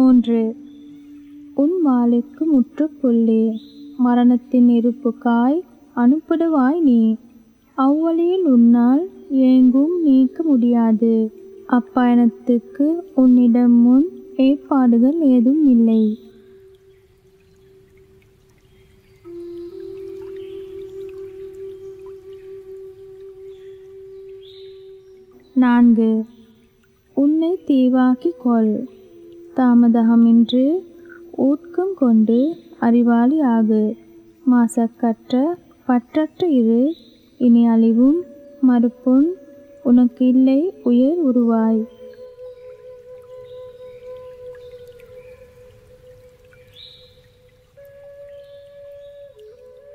ஒன்று உன் வாளுக்கு முற்றுப்புள்ளி மரணத்தின் இருப்புக்காய் அனுப்பிடுவாய் நீ. அவ்வழியில் உன்னால் ஏங்கும் நீக்க முடியாது. அப்பயணத்துக்கு உன்னிடம் முன் ஏற்பாடுகள் ஏதும் இல்லை. நான்கு உன்னை தீவாக்கிக் கொள். தாமதமின்றி ஊட்கம் கொண்டு அறிவாளி ஆகு. மாசக்கற்ற பற்றற்ற இரு இனி அழிவும் மறுப்பும் உனக்கு இல்லை உயர் உருவாய்.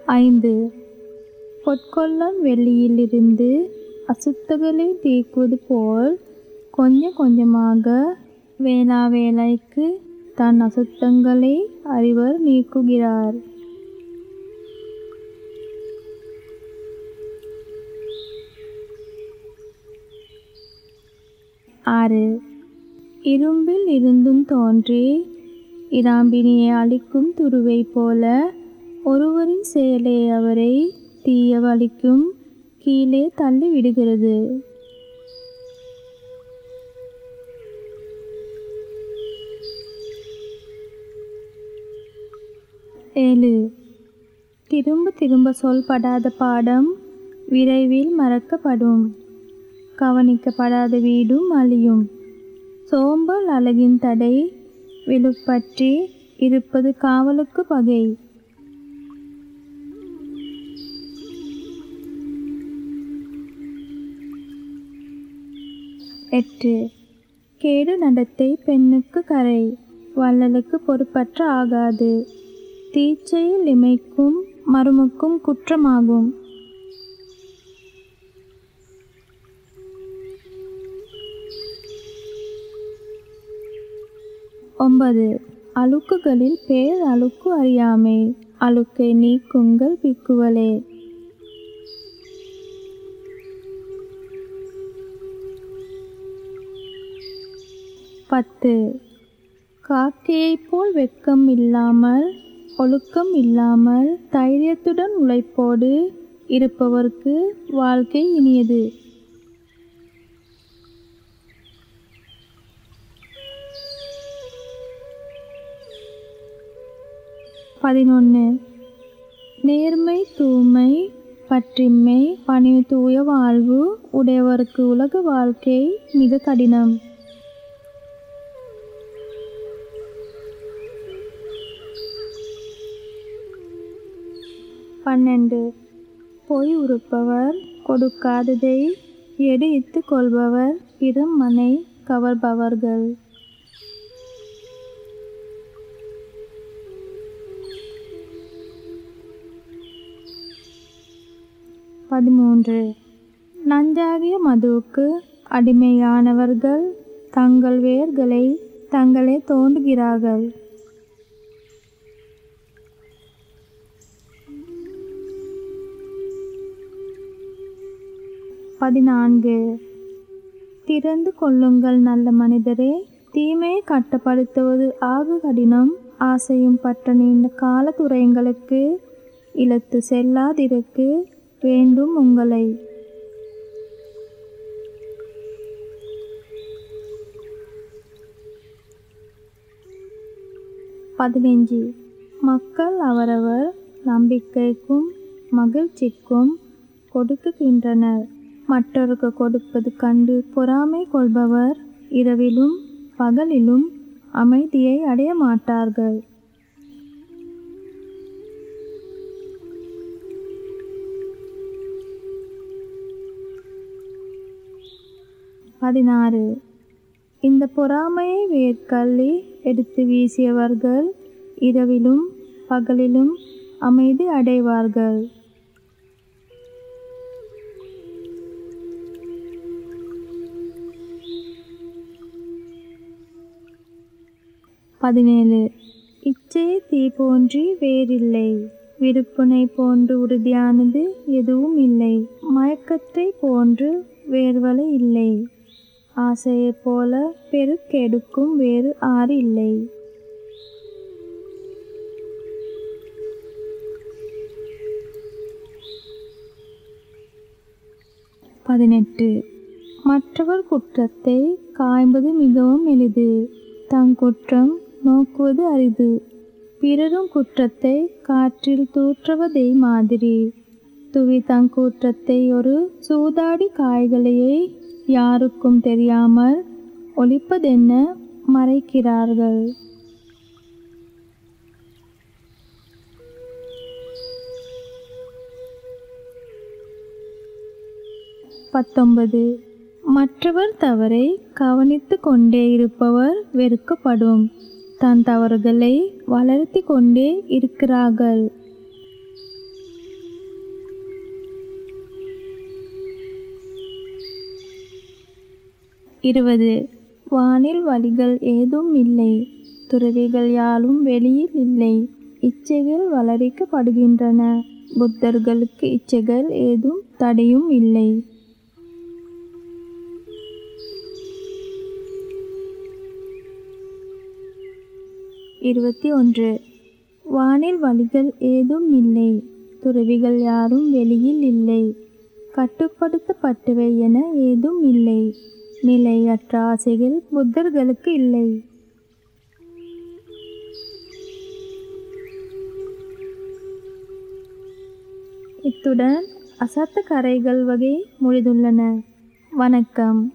ஐந்து. பொற்கொள்ளம் வெள்ளியிலிருந்து அசுத்தகளை தீக்குவது போல் கொஞ்சம் கொஞ்சமாக வேளா வேலைக்கு தன் அசுத்தங்களை அறிவர் நீக்குகிறார். ஆறு. இரும்பில் இருந்தும் தோன்றி இராம்பினியை அழிக்கும் துருவை போல ஒருவரின் செயலே அவரை தீய வலிக்கும் கீழே தள்ளிவிடுகிறது. ஏழு. திரும்ப திரும்ப சொல்படாத பாடம் விரைவில் மறக்கப்படும். கவனிக்கப்படாத வீடும் அழியும். சோம்பல் அழகின் தடை விழுப்பற்றி இருப்பது காவலுக்கு பகை. எட்டு. கேடு நடத்தை பெண்ணுக்கு கரை. வள்ளலுக்கு பொறுப்பற்ற ஆகாது. தீச்சையில் இமைக்கும் மருமுக்கும் குற்றமாகும். ஒன்பது. அழுக்குகளில் பேர் அழுக்கு அறியாமை. அழுக்கை நீக்குங்கள் பிக்குவலே. பத்து. காக்கையைப் போல் வெட்கம் இல்லாமல் ஒழுக்கம் இல்லாமல் தைரியத்துடன் உழைப்போடு இருப்பவர்க்கு வாழ்க்கை இனியது. பதினொன்று நேர்மை தூய்மை பற்றின்மை பணிவு தூய வாழ்வு உடையவருக்கு உலக வாழ்க்கை மிக கடினம். பன்னெண்டு. பொய் உறுப்பவர் கொடுக்காததை எடுத்து கொள்பவர் பிறம் மனை கவர்பவர்கள். பதிமூன்று. நஞ்சாகிய மதுவுக்கு அடிமையானவர்கள் தங்கள் வேர்களை தங்களே தோன்றுகிறார்கள் பதினான்கு. திறந்து கொள்ளுங்கள் நல்ல மனிதரே தீமையை கட்டப்படுத்துவது ஆக கடினம். ஆசையும் பற்ற நீண்ட கால துறைங்களுக்கு செல்லாதிருக்கு வேண்டும் உங்களை. பதினைஞ்சு. மக்கள் அவரவர் நம்பிக்கைக்கும் மகிழ்ச்சிக்கும் கொடுக்குகின்றனர். மற்றொருக்கு கொடுப்பது கண்டு பொறாமை கொள்பவர். இரவிலும் பகலிலும் அமைதியை அடைய மாட்டார்கள். பதினாறு. இந்த பொறாமையை வேர்க்கல்லி எடுத்து வீசியவர்கள் இரவிலும் பகலிலும் அமைதி அடைவார்கள். பதினேழு. இச்சை தீ போன்றி வேறில்லை. விருப்புனை போன்று உறுதியானது எதுவும் இல்லை. மயக்கத்தை போன்று வேர்வலை இல்லை. ஆசையைப் போல பெருக்கெடுக்கும் வேறு ஆறு இல்லை. பதினெட்டு. மற்றவர் குற்றத்தை காய்ம்பது மிகவும் எளிது. தம் குற்றம் நோக்குவது அரிது. பிறரும் குற்றத்தை காற்றில் தூற்றுவதே மாதிரி. துவி தன் குற்றத்தை ஒரு சூதாடி காய்களையை யாருக்கும் தெரியாமல் ஒழிப்பதென்ன மறைக்கிறார்கள்? பத்தொன்பது. மற்றவர் தவறை கவனித்து கொண்டே இருப்பவர் வெறுக்கப்படும் தன் தவறுகளை வளர்த்தி கொண்டே இருக்கிறார்கள். இருபது. வானில் வழிகள் ஏதும் இல்லை. துறவிகள் யாரும் வெளியில் இல்லை. இச்சைகள் வளரிக்கப்படுகின்றன. புத்தர்களுக்கு இச்சைகள் ஏதும் தடையும் இல்லை. இருபத்தி ஒன்று. வானில் வழிகள் ஏதும் இல்லை. துறவிகள் யாரும் வெளியில் இல்லை. கட்டுப்படுத்தப்பட்டவை என ஏதும் இல்லை. நிலையற்ற ஆசைகள் புத்தர்களுக்கு இல்லை. இத்துடன் அசத்த கரைகள் வகை முடிந்துள்ளன. வணக்கம்.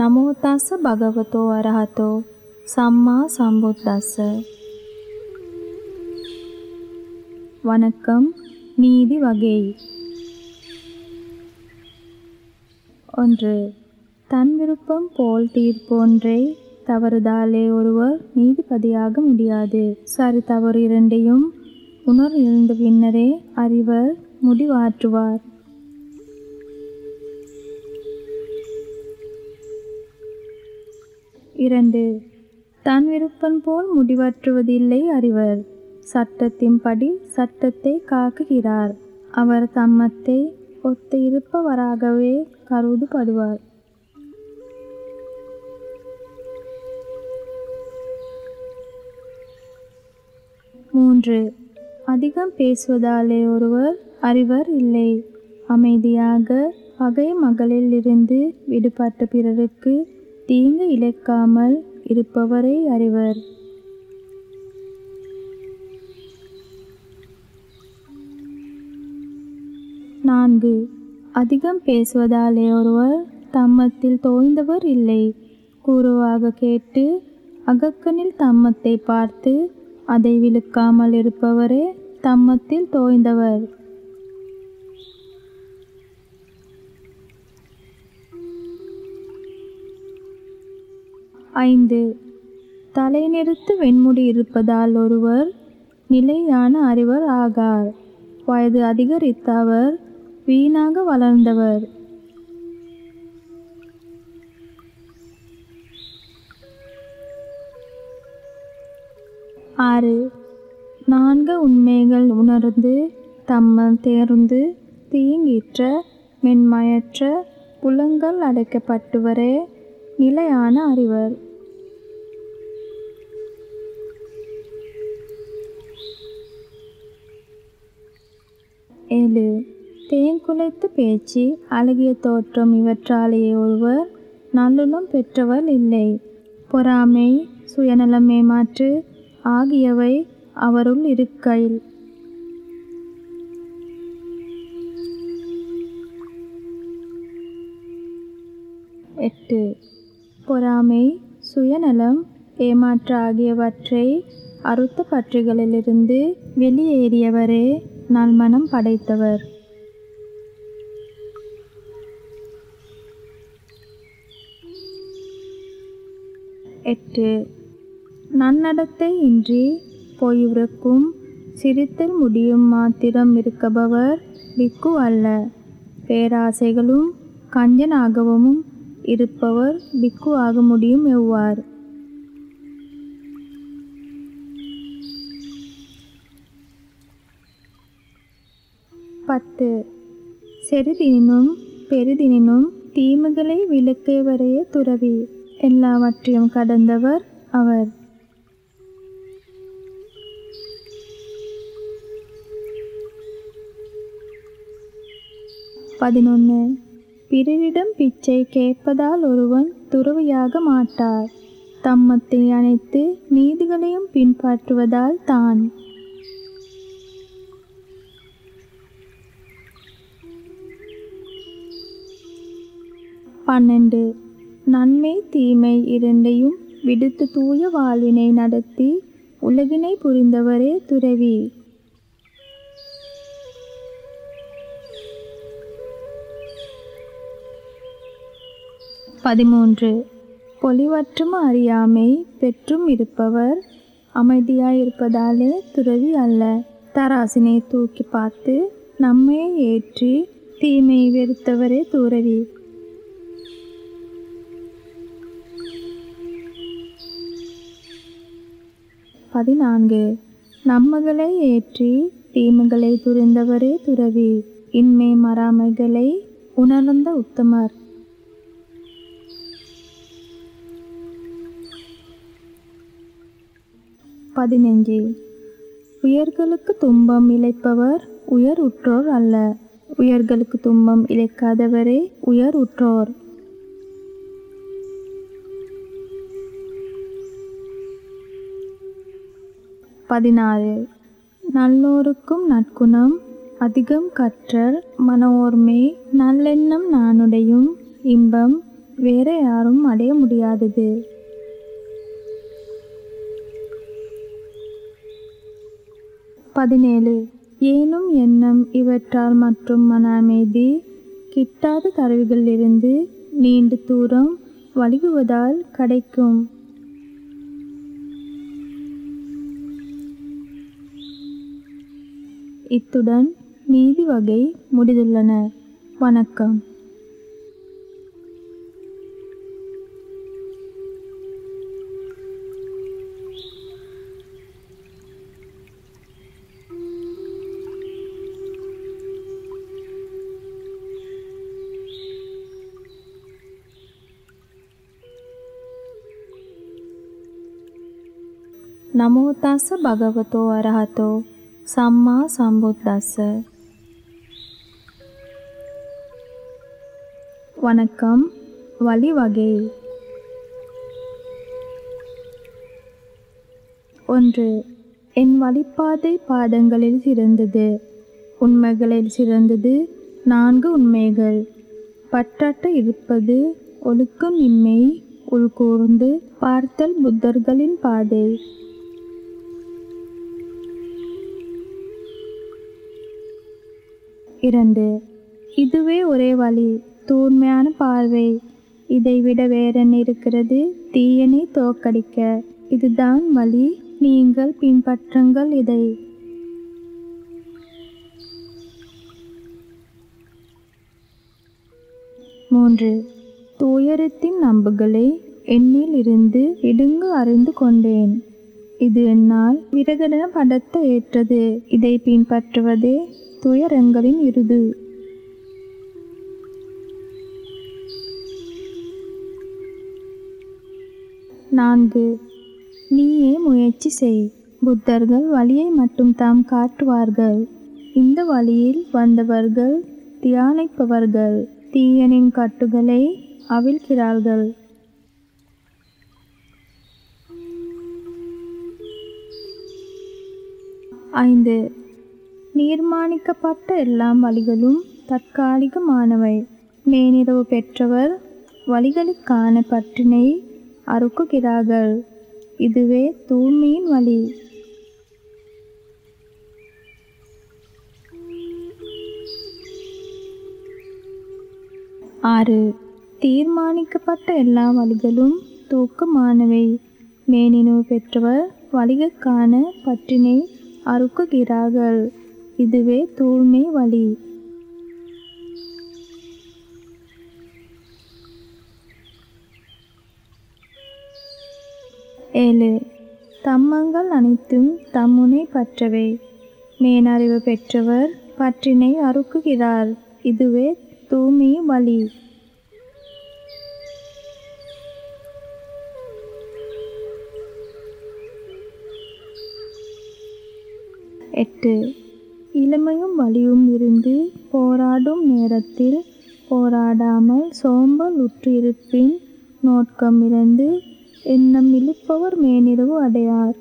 නමෝ තස්ස භගවතෝ අරහතෝ සම්මා සම්බුද්දස්ස வணக்கம் நீதி வகை ஒன்று தன் விருப்பம் போல் தீர்ப்பொன்றை தவறுதாலே ஒருவர் நீதிபதியாக முடியாது சரி தவறு இரண்டையும் உணர் எழுந்த பின்னரே அறிவர் முடிவாற்றுவார் இரண்டு. தன் விருப்பம் போல் முடிவற்றுவதில்லை அறிவர். சட்டத்தின்படி சட்டத்தை காக்குகிறார். அவர் தம்மத்தை ஒத்த இருப்பவராகவே கருதப்படுவார். மூன்று. அதிகம் பேசுவதாலே ஒருவர் அறிவர் இல்லை. அமைதியாக பகை மகளில் இருந்து விடுபட்ட பிறருக்கு தீங்கு இழைக்காமல் இருப்பவரே அறிவர். நான்கு. அதிகம் பேசுவதாலே ஒருவர் தம்மத்தில் தோய்ந்தவர் இல்லை. கூறுவாக கேட்டு அகக்கனில் தம்மத்தை பார்த்து அதை விழுக்காமல் இருப்பவரே தம்மத்தில் தோய்ந்தவர். ஐந்து. தலைநிறுத்து வெண்முடி இருப்பதால் ஒருவர் நிலையான அறிவர் ஆகார். வயது அதிகரித்த அவர் வீணாக வளர்ந்தவர். ஆறு. நான்கு உண்மைகள் உணர்ந்து தம்ம தேர்ந்து தீங்கிற்ற மென்மயற்ற புலங்கள் அடைக்கப்பட்டுவரே. நிலையான அறிவர். ஏழு. தேங்குலைத்து பேச்சு அழகிய தோற்றம் இவற்றாலேயே ஒருவர் நல்லுணம் பெற்றவர் இல்லை. பொறாமை சுயநலம் மேமாற்று ஆகியவை அவருள் இருக்கையில். எட்டு. பொறாமை சுயநலம் ஏமாற்ற ஆகியவற்றை அறுத்த பற்றுகளிலிருந்து வெளியேறியவரே நல்மனம் படைத்தவர். எட்டு. நன்னடத்தை இன்றி பொய்வுறக்கும் சிரித்தல் முடியும் மாத்திரம் இருக்கபவர் பிக்கு அல்ல. பேராசைகளும் கஞ்சனாகவும் இருப்பவர் பிக்கு ஆக முடியும் எவ்வாறு? பத்து. செருதினும் பெரிதினும் தீமைகளை விளக்கியவரே துறவி. எல்லாவற்றையும் கடந்தவர் அவர். பதினொன்று பிறரிடம் பிச்சை கேட்பதால் ஒருவன் துறவியாக மாட்டார். தம்மத்தை அனைத்து நீதிகளையும் பின்பற்றுவதால் தான். பன்னெண்டு. நன்மை தீமை இரண்டையும் விடுத்து தூய வாழ்வினை நடத்தி உலகினை புரிந்தவரே துறவி. பதிமூன்று. பொலிவற்றும் அறியாமை பெற்றும் இருப்பவர் அமைதியாயிருப்பதாலே துறவி அல்ல. தராசினை தூக்கி பார்த்து நம்மை ஏற்றி தீமை வெறுத்தவரே துறவி. பதினான்கு. நம்மகளை ஏற்றி தீமைகளை துறந்தவரே துறவி. இன்மை மறாமைகளை உணர்ந்த உத்தமர். பதினஞ்சு. உயர்களுக்கு துன்பம் இழைப்பவர் உயர் உற்றோர் அல்ல. உயர்களுக்கு துன்பம் இழைக்காதவரே உயர் உற்றோர் பதினாறு. நல்லோருக்கும் நற்குணம் அதிகம் கற்றல் மனோர்மை நல்லெண்ணம் நானுடையும். இன்பம் வேற யாரும் அடைய முடியாதது. பதினேழு. ஏனும் எண்ணம் இவற்றால் மற்றும் மன அமைதி கிட்டாத கருவிகளிலிருந்து நீண்ட தூரம் வலிகுவதால் கிடைக்கும். இத்துடன் நீதி வகை முடிந்துள்ளன. வணக்கம். නමෝ තස්ස භගවතෝ අරහතෝ සම්මා සම්බුද්දස්ස வணக்கம் வழி வகை ஒன்று என் வழிப்பாதை பாதங்களில் சிறந்தது உண்மைகளில் சிறந்தது நான்கு உண்மைகள் பற்றற்ற இருப்பது ஒழுக்கம் இன்மை உள்கூர்ந்து பார்த்தல் புத்தர்களின் பாதை இரண்டு. இதுவே ஒரே வழி. தூய்மையான பார்வை. இதைவிட வேறென்ன இருக்கிறது? தீயனை தோக்கடிக்க இதுதான் வழி. நீங்கள் பின்பற்றுங்கள் இதை. மூன்று. துயரத்தின் நம்புகளை என்னில் இருந்து இடுங்கு அறிந்து கொண்டேன். இது என்னால் படத்தை ஏற்றது. இதை பின்பற்றுவதே துயரங்களின் இருது. நான்கு. நீயே முயற்சி செய். புத்தர்கள் வழியை மட்டும் தாம் காட்டுவார்கள். இந்த வழியில் வந்தவர்கள் தியானிப்பவர்கள். தீயனின் கட்டுகளை அவிழ்கிறார்கள் ஐந்து. நிர்மாணிக்கப்பட்ட எல்லா வழிகளும் தற்காலிகமானவை. மேனிரவு பெற்றவர் வழிகளுக்கான பற்றினை அறுக்குகிறார்கள். இதுவே தூய்மையின் வழி. ஆறு. தீர்மானிக்கப்பட்ட எல்லா வழிகளும் தூக்கமானவை. மேனினவு பெற்றவர் வழிகளுக்கான பற்றினை அறுக்குகிறார்கள். இதுவே தூய்மை வழி. ஏழு. தம்மங்கள் அனைத்தும் தம்முனை பற்றவை. மேனறிவு பெற்றவர் பற்றினை அறுக்குகிறார். இதுவே தூய்மை வழி. எட்டு. இளமையும் வலியும் இருந்து போராடும் நேரத்தில் போராடாமல் சோம்பல் உற்றிருப்பின் நோட்கம் இருந்து எண்ணம் இழிப்பவர் மேனிரவு அடையார்.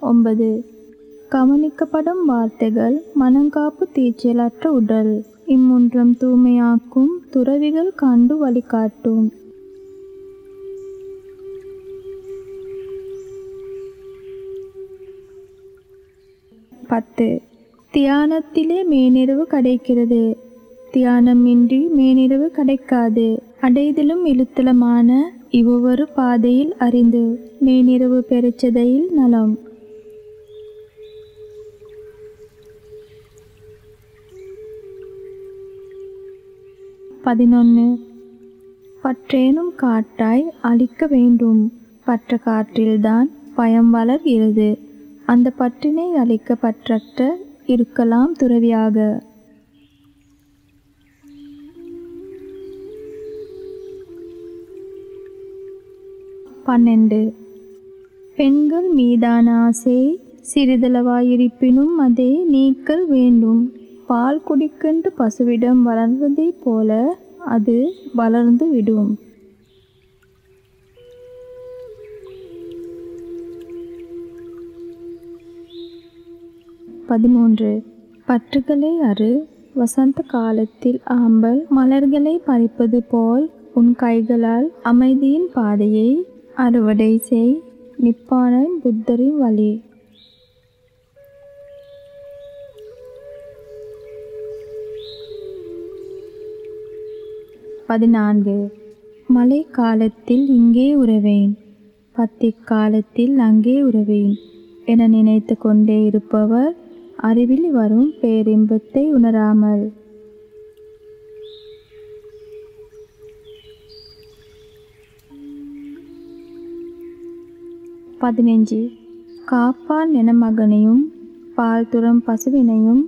ஒன்பது. கவனிக்கப்படும் வார்த்தைகள் மனங்காப்பு தீச்சலற்ற உடல். இம்முன்றம் தூய்மையாக்கும் துறவிகள் கண்டு வழிகாட்டும். பத்து. தியானத்திலே மேனிரவு கிடைக்கிறது. தியானமின்றி மேனிரவு கிடைக்காது. அடைதலும் இழுத்தலமான இவ்வொரு பாதையில் அறிந்து மேனிரவு பெருச்சதையில் நலம். பதினொன்று பற்றேனும் காட்டாய் அழிக்க வேண்டும். பற்ற காற்றில்தான் பயம் வளர்கிறது. அந்த பற்றினை அழிக்க பற்றற்ற இருக்கலாம் துறவியாக. பன்னெண்டு. பெண்கள் மீதான ஆசை சிறிதளவாயிருப்பினும் அதை நீக்கல் வேண்டும். பால் குடிக்கின்ற பசுவிடம் வளர்வதைப் போல அது வளர்ந்து விடும். பதிமூன்று. பற்றுகளை அறு வசந்த காலத்தில் ஆம்பல் மலர்களை பறிப்பது போல் உன் கைகளால் அமைதியின் பாதையை அறுவடை செய் நிப்பான புத்தரின் வழி. பதினான்கு. மழை காலத்தில் இங்கே உறவேன் பத்திக் காலத்தில் அங்கே உறவேன் என நினைத்து கொண்டே இருப்பவர் அறிவில் வரும் பேரின்பத்தை உணராமல். பதினஞ்சு. காப்பான் என மகனையும் பால் துறம் பசுவினையும்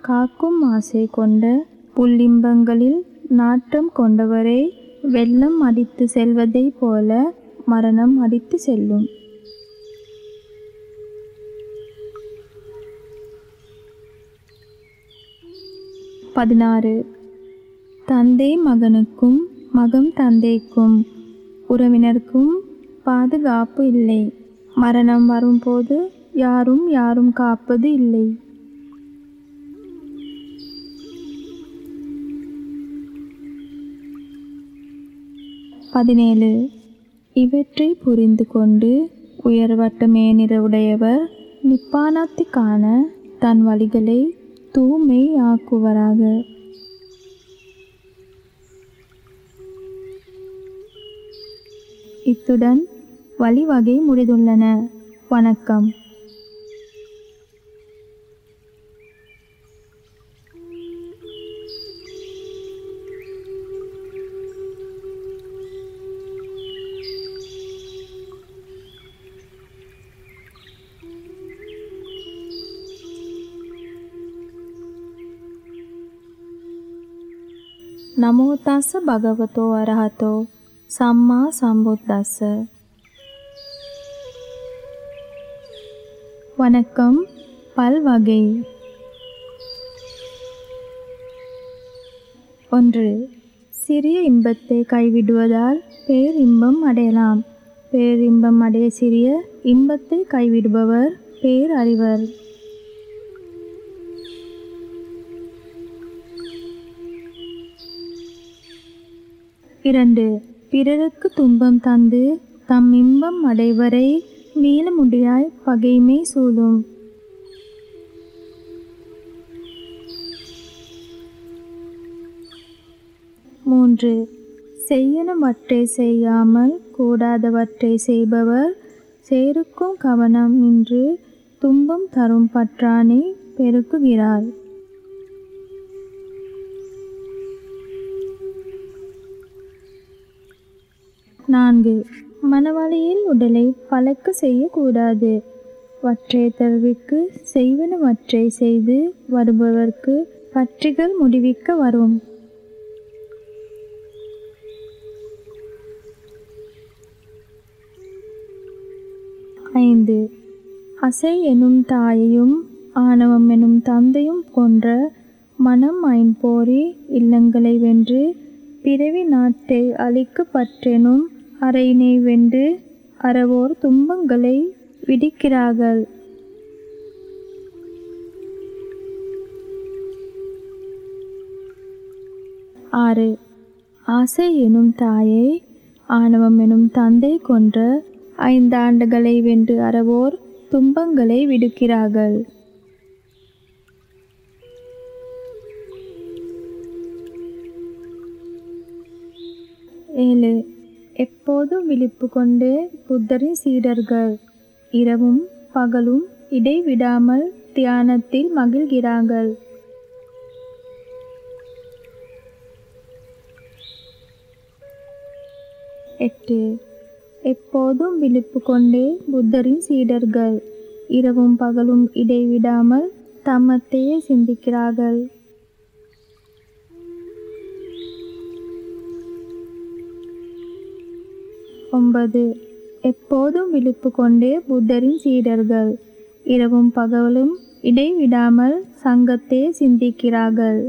காக்கும் ஆசை கொண்ட புல்லிம்பங்களில் நாட்டம் கொண்டவரை வெள்ளம் அடித்து செல்வதைப் போல மரணம் அடித்து செல்லும். பதினாறு. தந்தை மகனுக்கும் மகன் தந்தைக்கும் உறவினருக்கும் பாதுகாப்பு இல்லை. மரணம் வரும்போது யாரும் யாரும் காப்பது இல்லை. பதினேழு. இவற்றை புரிந்து கொண்டு உயர்வட்ட மேனிற உடையவர் நிப்பானத்தை தன் வழிகளை தூய்மை ஆக்குவராக இத்துடன் வழிவகை முடிந்துள்ளன. வணக்கம். නමෝ තස්ස භගවතෝ අරහතෝ සම්මා සම්බුද්දස්ස வணக்கம் பல்வகை ஒன்று சிறிய இன்பத்தை கைவிடுவதால் பேரின்பம் அடையலாம் பேரின்பம் அடைய சிறிய இன்பத்தை கைவிடுபவர் பேரறிவர் இரண்டு பிறருக்கு துன்பம் தந்து தம் இன்பம் அடைவரை மீள முடியாய் பகைமை சூழும். மூன்று செய்யனவற்றை செய்யாமல் கூடாதவற்றை செய்பவர் சேருக்கும் கவனம் இன்று துன்பம் தரும் பற்றானை பெருக்குகிறார். நான்கு. மனவாளியில் உடலை பழக்க செய்யக்கூடாது. வற்றை தருவிக்கு செய்வனவற்றை செய்து வருபவர்க்கு பற்றிகள் முடிவிக்க வரும். ஐந்து. அசை எனும் தாயையும் ஆணவம் எனும் தந்தையும் போன்ற மனம் ஐம்போரி இல்லங்களை வென்று பிறவி நாட்டை அழிக்கப்பற்றெனும் அறையினை வென்று அறவோர் துன்பங்களை விதிக்கிறார்கள். ஆறு. ஆசை எனும் தாயை ஆணவம் எனும் தந்தை கொன்ற ஐந்தாண்டுகளை வென்று அறவோர் துன்பங்களை விடுக்கிறார்கள். ஏழு. எப்போதும் விழிப்பு கொண்டு புத்தரின் சீடர்கள் இரவும் பகலும் இடைவிடாமல் தியானத்தில் மகிழ்கிறார்கள். எட்டு. எப்போதும் விழிப்பு கொண்டே புத்தரின் சீடர்கள் இரவும் பகலும் இடைவிடாமல் தம்மத்தையே சிந்திக்கிறார்கள். ஒன்பது. எப்போதும் விழிப்பு கொண்டே புத்தரின் சீடர்கள். இரவும் பகலும் இடைவிடாமல் சங்கத்தை சிந்திக்கிறார்கள்.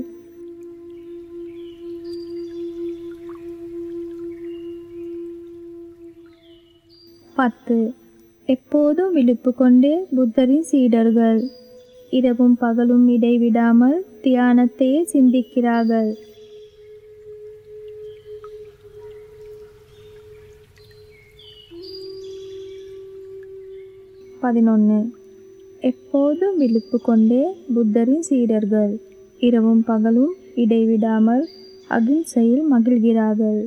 பத்து. எப்போதும் விழிப்பு கொண்டே புத்தரின் சீடர்கள். இரவும் பகலும் இடைவிடாமல் தியானத்தையே சிந்திக்கிறார்கள். பதினொன்று எப்போதும் விழிப்பு கொண்டே புத்தரின் சீடர்கள் இரவும் பகலும் இடைவிடாமல் அகிம்சையில் மகிழ்கிறார்கள்.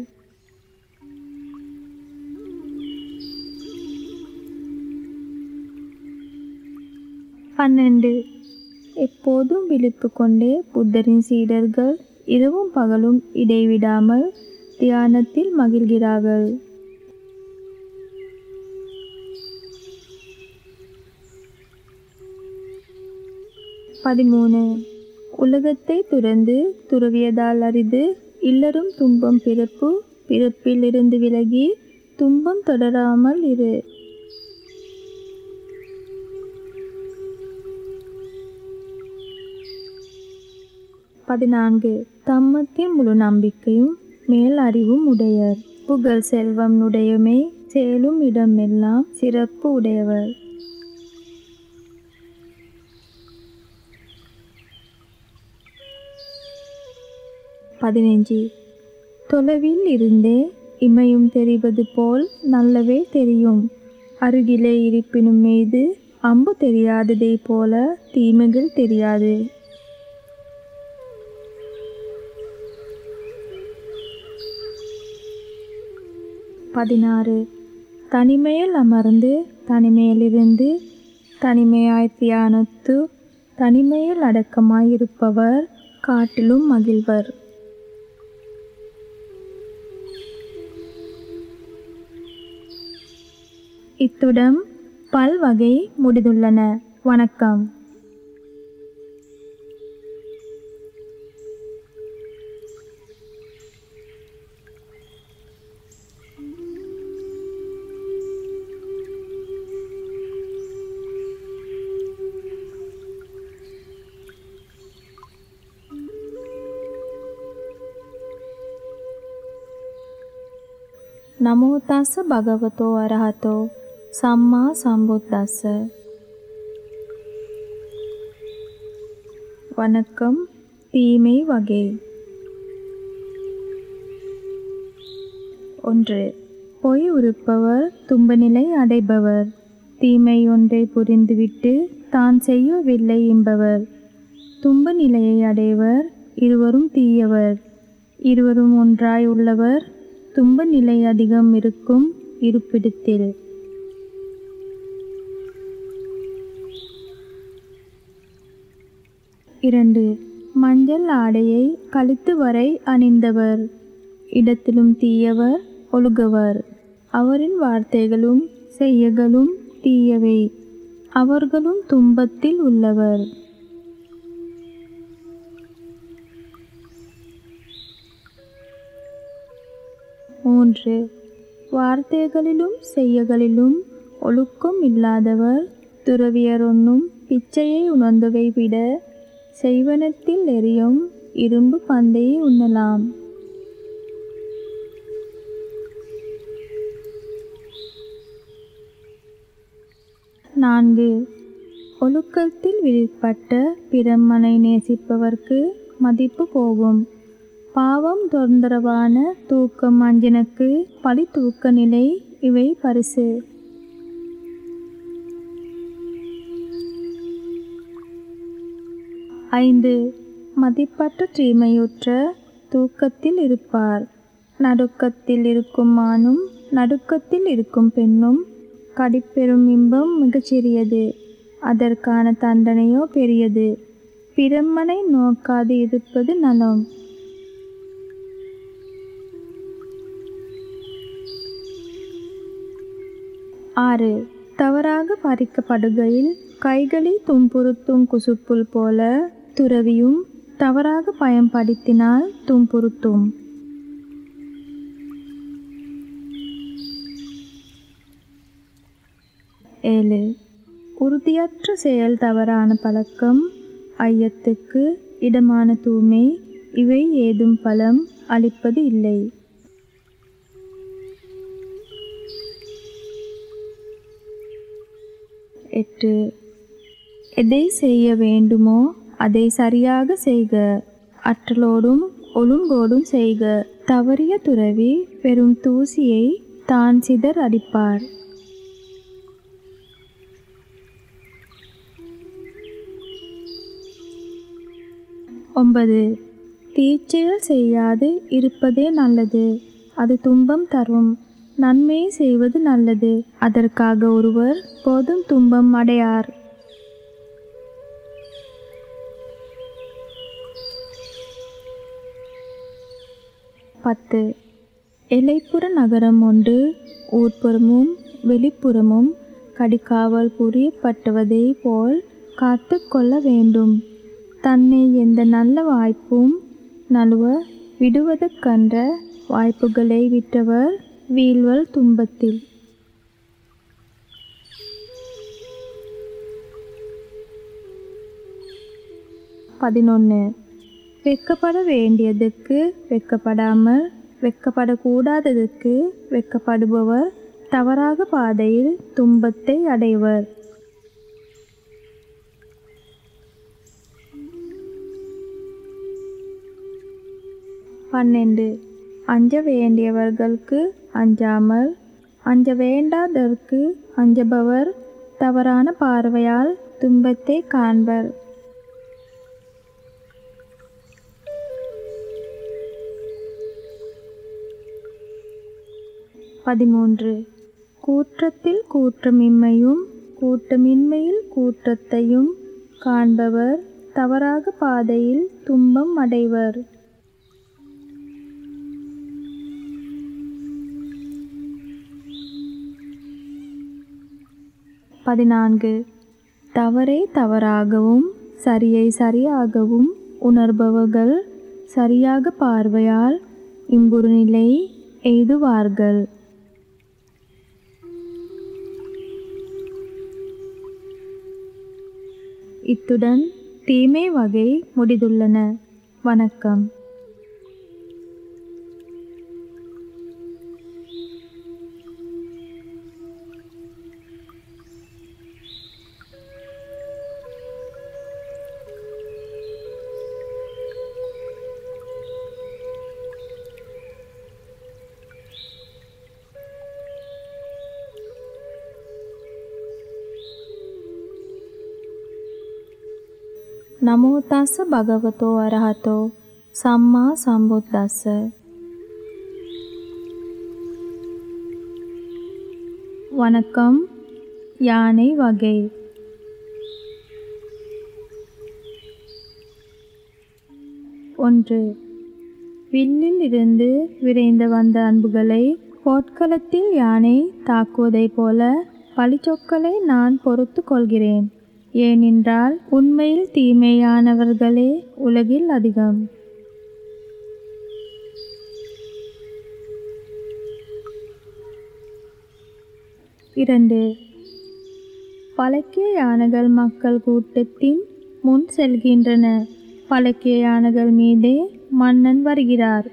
பன்னெண்டு. எப்போதும் விழிப்பு கொண்டே புத்தரின் சீடர்கள் இரவும் பகலும் இடைவிடாமல் தியானத்தில் மகிழ்கிறார்கள். பதிமூணு. உலகத்தை துறந்து துறவியதால் அரிது இல்லரும் துன்பம் பிறப்பு பிறப்பிலிருந்து விலகி துன்பம் தொடராமல் இரு. பதினான்கு. தம்மத்தின் முழு நம்பிக்கையும் மேல் அறிவும் உடையர். புகழ் செல்வம் உடையமே சேலும் இடமெல்லாம் சிறப்பு உடையவர். பதினைஞ்சு. தொலைவில் இருந்தே இமையும் தெரிவது போல் நல்லவே தெரியும். அருகிலே இருப்பினும் மீது அம்பு தெரியாததை போல தீமைகள் தெரியாது. பதினாறு. தனிமையில் அமர்ந்து தனிமையிலிருந்து தனிமையாய் தியானித்து தனிமையில் அடக்கமாயிருப்பவர் காட்டிலும் மகிழ்வர். இத்துடன் பல்வகை முடிந்துள்ளன வணக்கம் නමෝ තස්ස භගවතෝ අරහතෝ සම්මා සම්බුද්දස්ස வணக்கம் தீமை வகை ஒன்று பொய் உறுப்பவர் துன்பநிலை அடைபவர் தீமை ஒன்றை புரிந்துவிட்டு தான் செய்யவில்லை என்பவர் துன்ப நிலையை அடைவர் இருவரும் தீயவர் இருவரும் ஒன்றாய் உள்ளவர் துன்ப நிலை அதிகம் இருக்கும் இருப்பிடத்தில் இரண்டு மஞ்சள் ஆடையை கழுத்து வரை அணிந்தவர். இடத்திலும் தீயவர் ஒழுகவர். அவரின் வார்த்தைகளும் செய்யகளும் தீயவை. அவர்களும் துன்பத்தில் உள்ளவர். மூன்று வார்த்தைகளிலும் செய்யகளிலும் ஒழுக்கம் இல்லாதவர். துறவியரொன்னும் பிச்சையை உணர்ந்தவை விட செய்வனத்தில் எரியும் இரும்பு பந்தையை உண்ணலாம். நான்கு. ஒழுக்கத்தில் விடுபட்ட பிரம்மனை நேசிப்பவர்க்கு மதிப்பு போகும். பாவம் தொந்தரவான தூக்கம் அஞ்சனுக்கு பழி தூக்க நிலை இவை பரிசு. ஐந்து. மதிப்பற்ற தீமையுற்ற தூக்கத்தில் இருப்பார். நடுக்கத்தில் இருக்கும் ஆணும் நடுக்கத்தில் இருக்கும் பெண்ணும் கடிப்பெறும் இன்பம் மிகச்சிறியது. அதற்கான தண்டனையோ பெரியது. பிரம்மனை நோக்காது இருப்பது நலம். ஆறு. தவறாக பறிக்கப்படுகையில் கைகளை துன்புறுத்தும் குசுப்புல் போல துறவியும் தவறாக பயன்படுத்தினால் துன்புறுத்தும். ஏழு. உறுதியற்ற செயல் தவறான பழக்கம் ஐயத்துக்கு இடமான தூய்மை இவை ஏதும் பலம் அளிப்பது இல்லை. எட்டு. எதை செய்ய வேண்டுமோ அதை சரியாக செய்க. அற்றலோடும் ஒழுங்கோடும் செய்க. தவறிய துறவி பெரும் தூசியை தான் சிதர் அடிப்பார். ஒன்பது. தீச்செயல் செய்யாது இருப்பதே நல்லது. அது துன்பம் தரும். நன்மையை செய்வது நல்லது. அதற்காக ஒருவர் போதும் துன்பம் அடையார். பத்து. எல்லைப்புற நகரம் ஒன்று ஊர்ப்புறமும் வெளிப்புறமும் கடிக்காவல் புரியப்பட்டுவதை போல் காத்து கொள்ள வேண்டும். தன்னை எந்த நல்ல வாய்ப்பும் நழுவ விடுவதற்கன்ற வாய்ப்புகளை விட்டவர் வீழ்வல் துன்பத்தில். பதினொன்று வெக்கப்பட வேண்டியதுக்கு வெக்கப்படாமல் வெக்கப்படக்கூடாததுக்கு வெக்கப்படுபவர் தவறாக பாதையில் துன்பத்தை அடைவர். பன்னெண்டு. அஞ்ச வேண்டியவர்களுக்கு அஞ்சாமல் அஞ்ச வேண்டாதற்கு அஞ்சபவர் தவறான பார்வையால் துன்பத்தை காண்பர். பதிமூன்று. கூற்றத்தில் கூற்றமின்மையும் கூட்டமின்மையில் கூற்றத்தையும் காண்பவர் தவறாக பாதையில் துன்பம் அடைவர். பதினான்கு. தவறை தவறாகவும் சரியை சரியாகவும் உணர்பவர்கள் சரியாக பார்வையால் இம்புறுநிலை எய்துவார்கள். இத்துடன் தீமை வகை முடிந்துள்ளன. வணக்கம். නමෝ තස්ස භගවතෝ අරහතෝ සම්මා සම්බුද්දස්ස வணக்கம் யானை வகை ஒன்று வில்லில் இருந்து விரைந்து வந்த அன்புகளை போட்களத்தில் யானை தாக்குவதைப் போல பழிச்சொற்களை நான் பொறுத்து கொள்கிறேன் ஏனென்றால் உண்மையில் தீமையானவர்களே உலகில் அதிகம். இரண்டு பழக்கிய யானைகள் மக்கள் கூட்டத்தின் முன் செல்கின்றன. பழக்கிய யானைகள் மீதே மன்னன் வருகிறார்.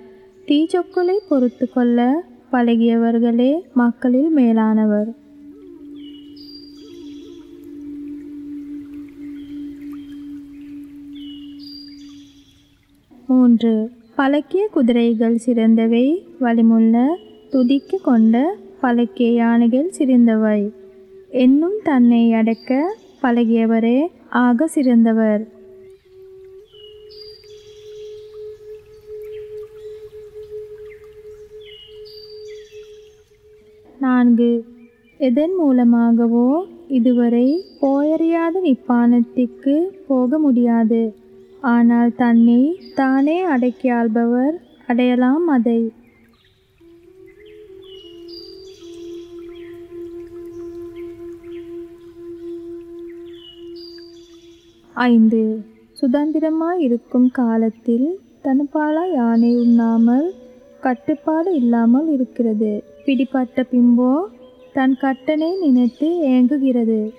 தீச்சொற்களை பொறுத்து கொள்ள பழகியவர்களே மக்களில் மேலானவர். மூன்று. பழக்கிய குதிரைகள் சிறந்தவை வலிமுள்ள துதிக்கு கொண்ட பழக்கிய யானைகள் சிறந்தவை. என்னும் தன்னை அடக்க பழகியவரே ஆக சிறந்தவர். நான்கு. எதன் மூலமாகவோ இதுவரை போயறியாத நிப்பானத்திற்கு போக முடியாது. ஆனால் தன்னை தானே அடக்கி ஆள்பவர் அடையலாம் அதை. ஐந்து. சுதந்திரமாய் இருக்கும் காலத்தில் தனப்பாலா யானை உண்ணாமல் கட்டுப்பாடு இல்லாமல் இருக்கிறது. பிடிபட்ட பிம்போ தன் கட்டனை நினைத்து ஏங்குகிறது.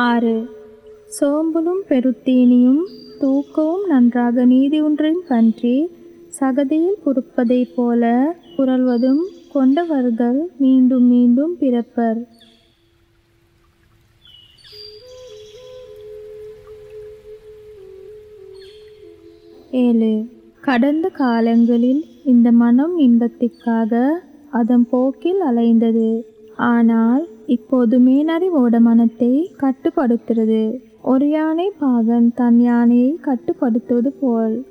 ஆறு. சோம்பலும் பெருத்தீனியும் தூக்கவும் நன்றாக நீதி ஒன்றின் பன்றி சகதியில் பொறுப்பதைப் போல புரள்வதும் கொண்டவர்கள் மீண்டும் மீண்டும் பிறப்பர். ஏழு. கடந்த காலங்களில் இந்த மனம் இன்பத்திற்காக அதன் போக்கில் அலைந்தது. ஆனால் இப்போது மேனறிவோட மனத்தை கட்டுப்படுத்துகிறது. ஒரு யானை பாகன் தன் யானையை கட்டுப்படுத்துவது போல்.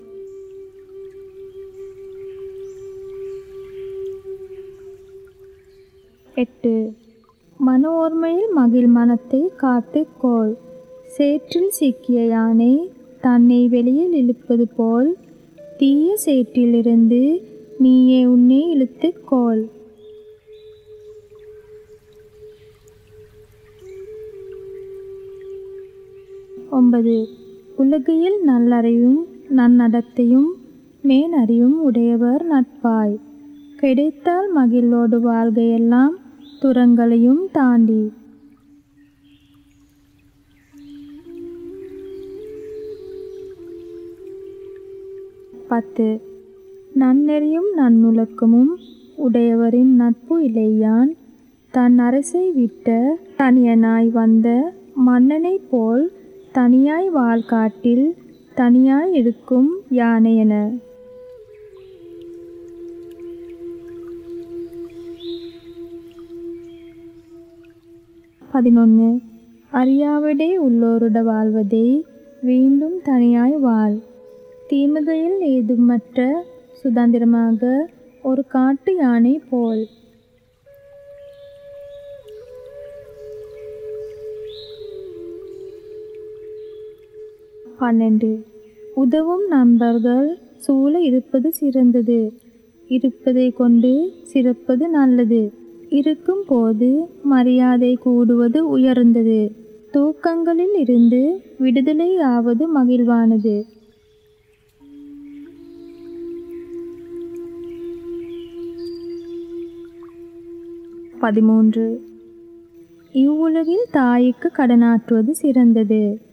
எட்டு. மன ஓர்மையில் மகிழ் மனத்தை காத்துக்கோள் சேற்றில் சிக்கிய யானை தன்னை வெளியில் இழுப்பது போல். தீய சேற்றிலிருந்து நீயே உன்னை இழுத்துக்கோள் ஒன்பது. உலகில் நல்லறிவும் நன்னடத்தையும் மேனறிவும் உடையவர் நட்பாய். கிடைத்தால் மகிழ்வோடு வாழ்கையெல்லாம் துரங்களையும் தாண்டி. பத்து. நன்னெறியும் நன்னுலக்கமும் உடையவரின் நட்பு இலையான் தன் அரசை விட்ட தனியனாய் வந்த மன்னனைப் போல் தனியாய் வாழ்காட்டில் தனியாய் இருக்கும் யானையென பதினொன்று அறியாவிடே உள்ளோருட வாழ்வதே வீண்டும் தனியாய் வாழ். தீமைகளில் ஏதுமற்ற சுதந்திரமாக ஒரு காட்டு யானை போல். பன்னெண்டு. உதவும் நண்பர்கள் சூழ இருப்பது சிறந்தது. இருப்பதை கொண்டு சிறப்பது நல்லது. இருக்கும் போது மரியாதை கூடுவது உயர்ந்தது. தூக்கங்களில் இருந்து விடுதலை ஆவது மகிழ்வானது. பதிமூன்று. இவ்வுலகில் தாய்க்கு கடனாற்றுவது சிறந்தது.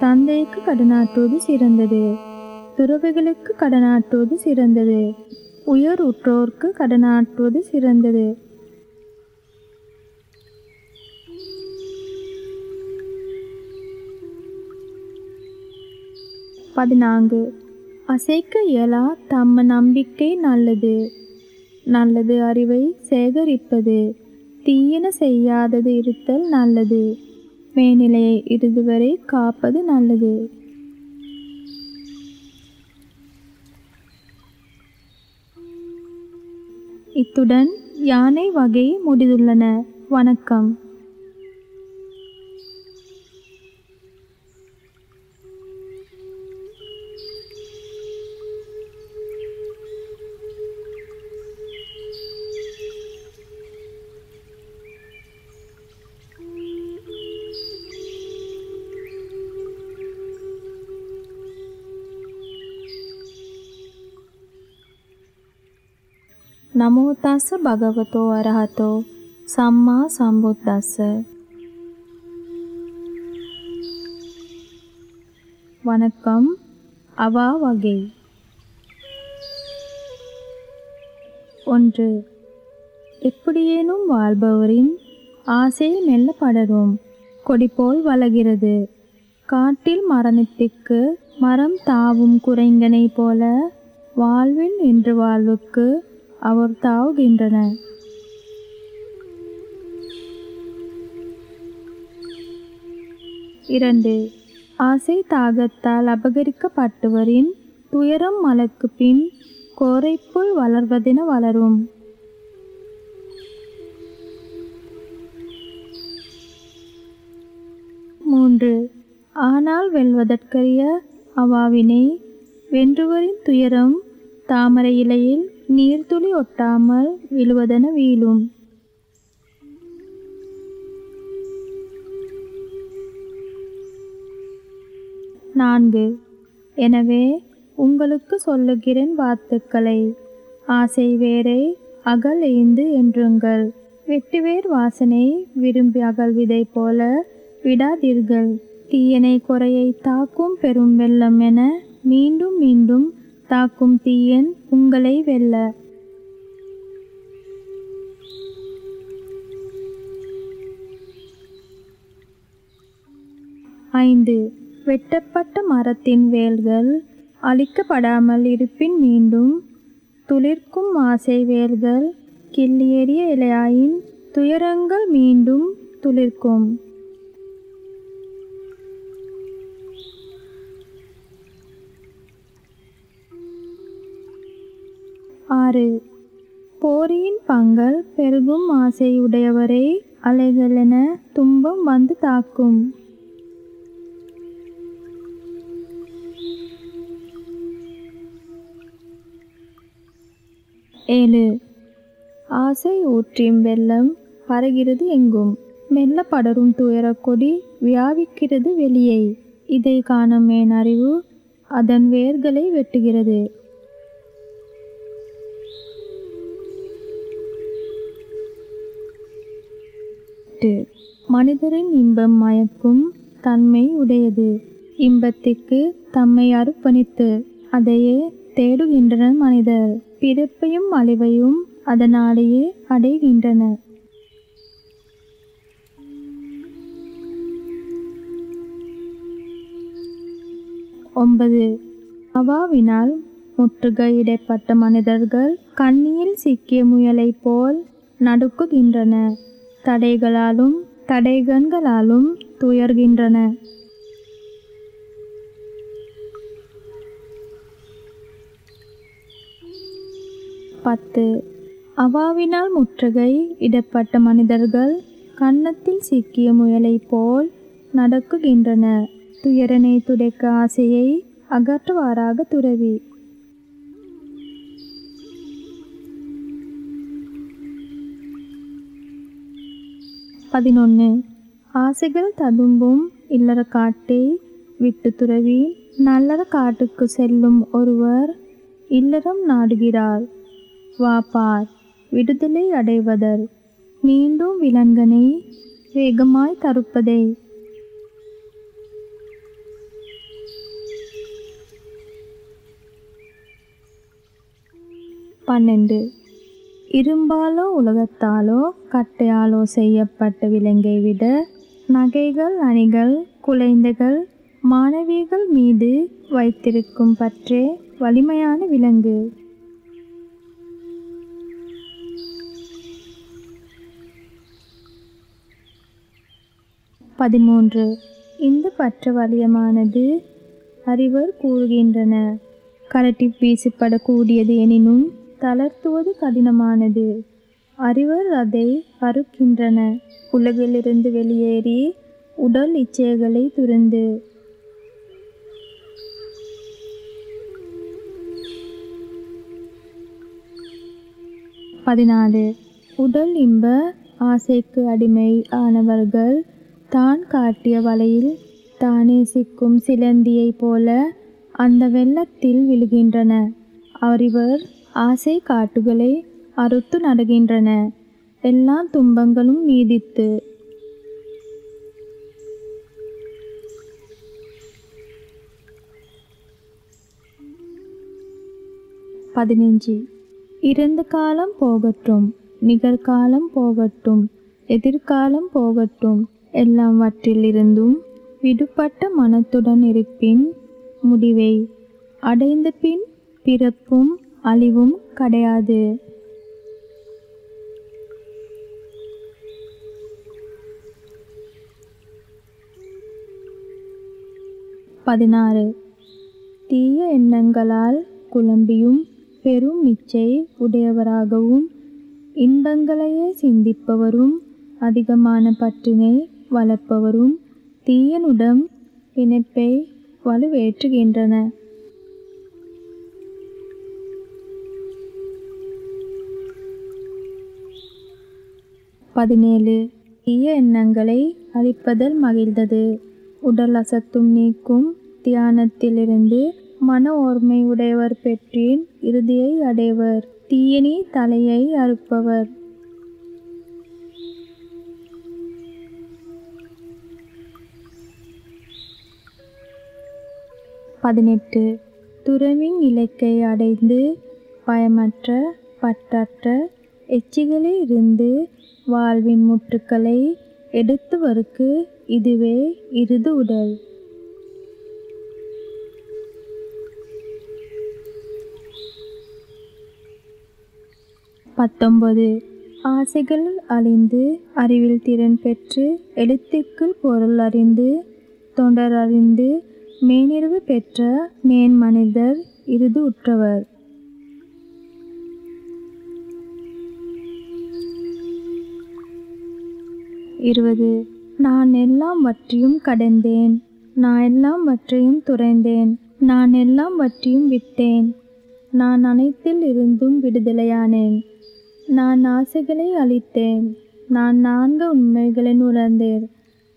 தந்தைக்கு கடனாற்றுவது சிறந்தது. துறவிகளுக்கு கடனாற்றுவது சிறந்தது. உயர் உற்றோர்க்கு கடனாற்றுவது சிறந்தது. பதினான்கு. அசைக்க இயலா தம்ம நம்பிக்கை நல்லது. நல்லது அறிவை சேகரிப்பது. தீயன செய்யாதது இருத்தல் நல்லது. மேல்நிலையை இறுதிவரை காப்பது நல்லது. இத்துடன் யானை வகை முடிந்துள்ளன. வணக்கம். නමෝ තස්ස භගවතෝ අරහතෝ සම්මා සම්බුද්දස්ස வணக்கம் அவா வகை ஒன்று எப்படியேனும் வாழ்பவரின் ஆசை மெல்ல படரும் கொடி போல் வளர்கிறது காட்டில் மரணத்திற்கு மரம் தாவும் குறைங்கனை போல வாழ்வின் என்று வாழ்வுக்கு அவர் தாவுகின்றன இரண்டு ஆசை தாகத்தால் அபகரிக்கப்பட்டவரின் துயரம் மலக்கு பின் கோரைப்புல் வளர்வதென வளரும். மூன்று ஆனால் வெல்வதற்கரிய அவாவினை வென்றுவரின் துயரம் தாமரை இலையில் நீர்த்துளி ஒட்டாமல் விழுவதென வீழும். நான்கு. எனவே உங்களுக்கு சொல்லுகிறேன் வாத்துக்களை. ஆசை வேரை அகல் எய்ந்து என்றுங்கள். வெட்டுவேர் வாசனை விரும்பி அகழ்விதை போல விடாதீர்கள். தீயனை குறையை தாக்கும் பெரும் வெள்ளம் என மீண்டும் மீண்டும் தாக்கும் தீயன் உங்களை வெல்ல. ஐந்து. வெட்டப்பட்ட மரத்தின் வேல்கள் அழிக்கப்படாமல் இருப்பின் மீண்டும் துளிர்க்கும் ஆசை வேல்கள் கிள்ளியேறிய இலையாயின் துயரங்கள் மீண்டும் துளிர்க்கும். ஆறு. போரியின் பங்கல் பெருகும் ஆசையுடையவரே அலைகளென துன்பம் வந்து தாக்கும். ஏழு. ஆசை ஊற்றியும் வெள்ளம் பரகிறது எங்கும். மெல்ல படரும் துயரக்கொடி வியாபிக்கிறது வெளியே. இதை காணும் என் அறிவு அதன் வேர்களை வெட்டுகிறது. எட்டு. மனிதரின் இன்பம் மயக்கும் தன்மை உடையது. இன்பத்திற்கு தம்மை அர்ப்பணித்து அதையே தேடுகின்றனர் மனிதர். பிறப்பையும் அழிவையும் அதனாலேயே அடைகின்றனர் ஒன்பது. அவாவினால் முற்றுகையிடப்பட்ட மனிதர்கள் கண்ணியில் சிக்கிய முயலைப் போல் நடுக்குகின்றனர் தடைகளாலும் தடைகண்களாலும் துயர்கின்றன. பத்து. அவாவினால் முற்றுகை இடப்பட்ட மனிதர்கள் கன்னத்தில் சிக்கிய முயலைப் போல் நடக்குகின்றன. துயரனை துடைக்க ஆசையை அகற்றுவாராக துறவி. பதினொன்று ஆசைகள் ததும்பும் இல்லற காட்டை விட்டு துறவி நல்லற காட்டுக்கு செல்லும் ஒருவர் இல்லறம் நாடுகிறார். வாப்பார் விடுதலை அடைவதர் மீண்டும் விலங்கனை வேகமாய் தருப்பதே. பன்னெண்டு. இரும்பாலோ உலகத்தாலோ கட்டையாலோ செய்யப்பட்ட விலங்கை விட நகைகள் அணிகள் குழந்தைகள் மாணவிகள் மீது வைத்திருக்கும் பற்றே வலிமையான விலங்கு. பதிமூன்று. இந்த பற்ற வலியமானது அறிவர் கூறுகின்றன. கரட்டி வீசப்படக்கூடியது எனினும் தளர்த்துவது கடினமானது. அறிவர் அதை அறுக்கின்றன உலகிலிருந்து வெளியேறி உடல் இச்சைகளை துறந்து பதினாலு உடல் இன்ப ஆசைக்கு அடிமை ஆனவர்கள் தான் காட்டிய வலையில் தானே சிக்கும் சிலந்தியைப் போல அந்த வெள்ளத்தில் விழுகின்றன அறிவர் ஆசை காட்டுகளை அறுத்து நடுகின்றன. எல்லா துன்பங்களும் நீதித்து பதினஞ்சு. இறந்த காலம் போகட்டும் நிகழ்காலம் போகட்டும் எதிர்காலம் போகட்டும் எல்லாவற்றிலிருந்தும் விடுபட்ட மனத்துடன் இருப்பின் முடிவை. அடைந்த பின் பிறப்பும் அழிவும் கிடையாது. பதினாறு. தீய எண்ணங்களால் குழம்பியும் பெரும் இச்சை உடையவராகவும் இன்பங்களையே சிந்திப்பவரும் அதிகமான பற்றினை வளர்ப்பவரும் தீயனுடன் பிணைப்பை வலுவேற்றுகின்றன. பதினேழு. தீய எண்ணங்களை அழிப்பதில் மகிழ்ந்தது. உடல் அசத்தும் நீக்கும் தியானத்திலிருந்து மன ஓர்மை உடையவர் பெற்றேன் இறுதியை அடைவர். தீயனி தலையை அறுப்பவர். பதினெட்டு. துறவின் இலக்கை அடைந்து பயமற்ற பற்றற்ற எச்சிகளில் இருந்து வாழ்வின் முற்றுக்களை எடுத்துவருக்கு இதுவே இறுதி உடல். பத்தொன்பது. ஆசைகள் அழிந்து அறிவில் திறன் பெற்று எழுத்துக்கள் பொருள் அறிந்து தொண்டர் அறிந்து மேனிறவு பெற்ற மேன் மனிதர் இறுதி உற்றவர். இருபது. நான் எல்லாம் வற்றியும் கடந்தேன். நான் எல்லாம் வற்றையும் துறைந்தேன். நான் எல்லாம் வற்றியும் விட்டேன். நான் அனைத்தில் இருந்தும் விடுதலையானேன். நான் ஆசைகளை அழித்தேன். நான் நான்கு உண்மைகளை உணர்ந்தேன்.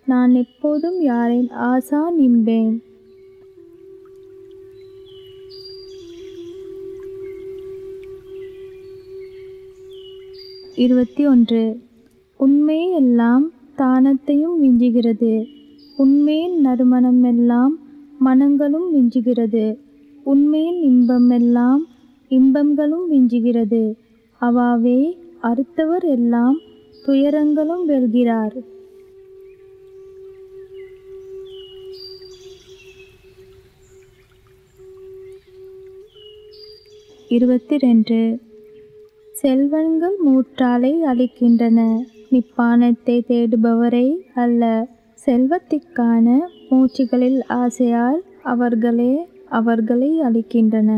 நான் எப்போதும் யாரை ஆசா நின்பேன். இருபத்தி ஒன்று. உண்மை எல்லாம் தானத்தையும் விஞ்சுகிறது உண்மையின் நறுமணம் எல்லாம் மனங்களும் விஞ்சுகிறது உண்மையின் இன்பம் எல்லாம் இன்பங்களும் விஞ்சுகிறது அவாவே அறுத்தவர் எல்லாம் துயரங்களும் வெல்கிறார். இருபத்தி ரெண்டு செல்வங்கள் மூற்றாலை அளிக்கின்றன. நிப்பானத்தை தேடுபவரை அல்ல. செல்வத்திற்கான மூச்சுகளில் ஆசையால் அவர்களே அவர்களை அளிக்கின்றன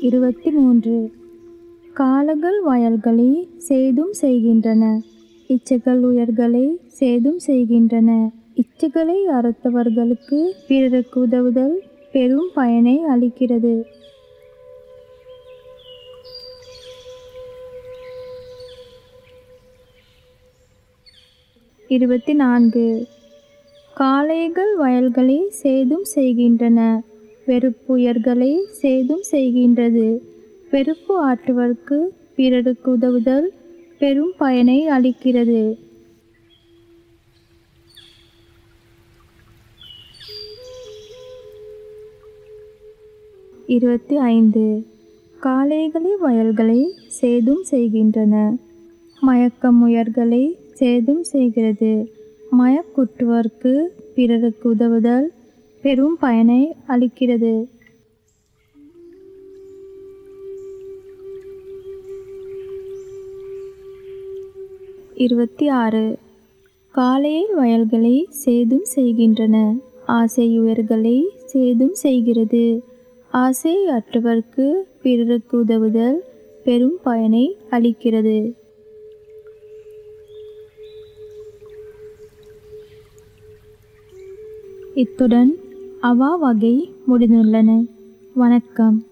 இருபத்தி மூன்று காலங்கள் வயல்களை சேதும் செய்கின்றன. இச்சைகள் உயர்களை சேதும் செய்கின்றன. இச்சைகளை அறுத்தவர்களுக்கு பிறருக்கு உதவுதல் பெரும் பயனை அளிக்கிறது. இருபத்தி நான்கு காளைகள் வயல்களை சேதும் செய்கின்றன. வெறுப்புயர்களை சேதும் செய்கின்றது. வெறுப்பு ஆற்றுவர்க்கு பிறருக்கு உதவுதல் பெரும் பயனை அளிக்கிறது. இருபத்தி ஐந்து. காளைகளை வயல்களை சேதும் செய்கின்றன. மயக்கம் உயர்களை சேதும் செய்கிறது. மயக்குற்றுவர்க்கு பிறருக்கு உதவுதல் பெரும் பயனை அளிக்கிறது. இருபத்தி ஆறு. காளையை வயல்களை சேதும் செய்கின்றன. ஆசையுயர்களை சேதும் செய்கிறது. ஆசை அற்றவர்க்கு பிறருக்கு உதவுதல் பெரும் பயனை அளிக்கிறது. இத்துடன் அவா வகை முடிந்துள்ளன. வணக்கம்.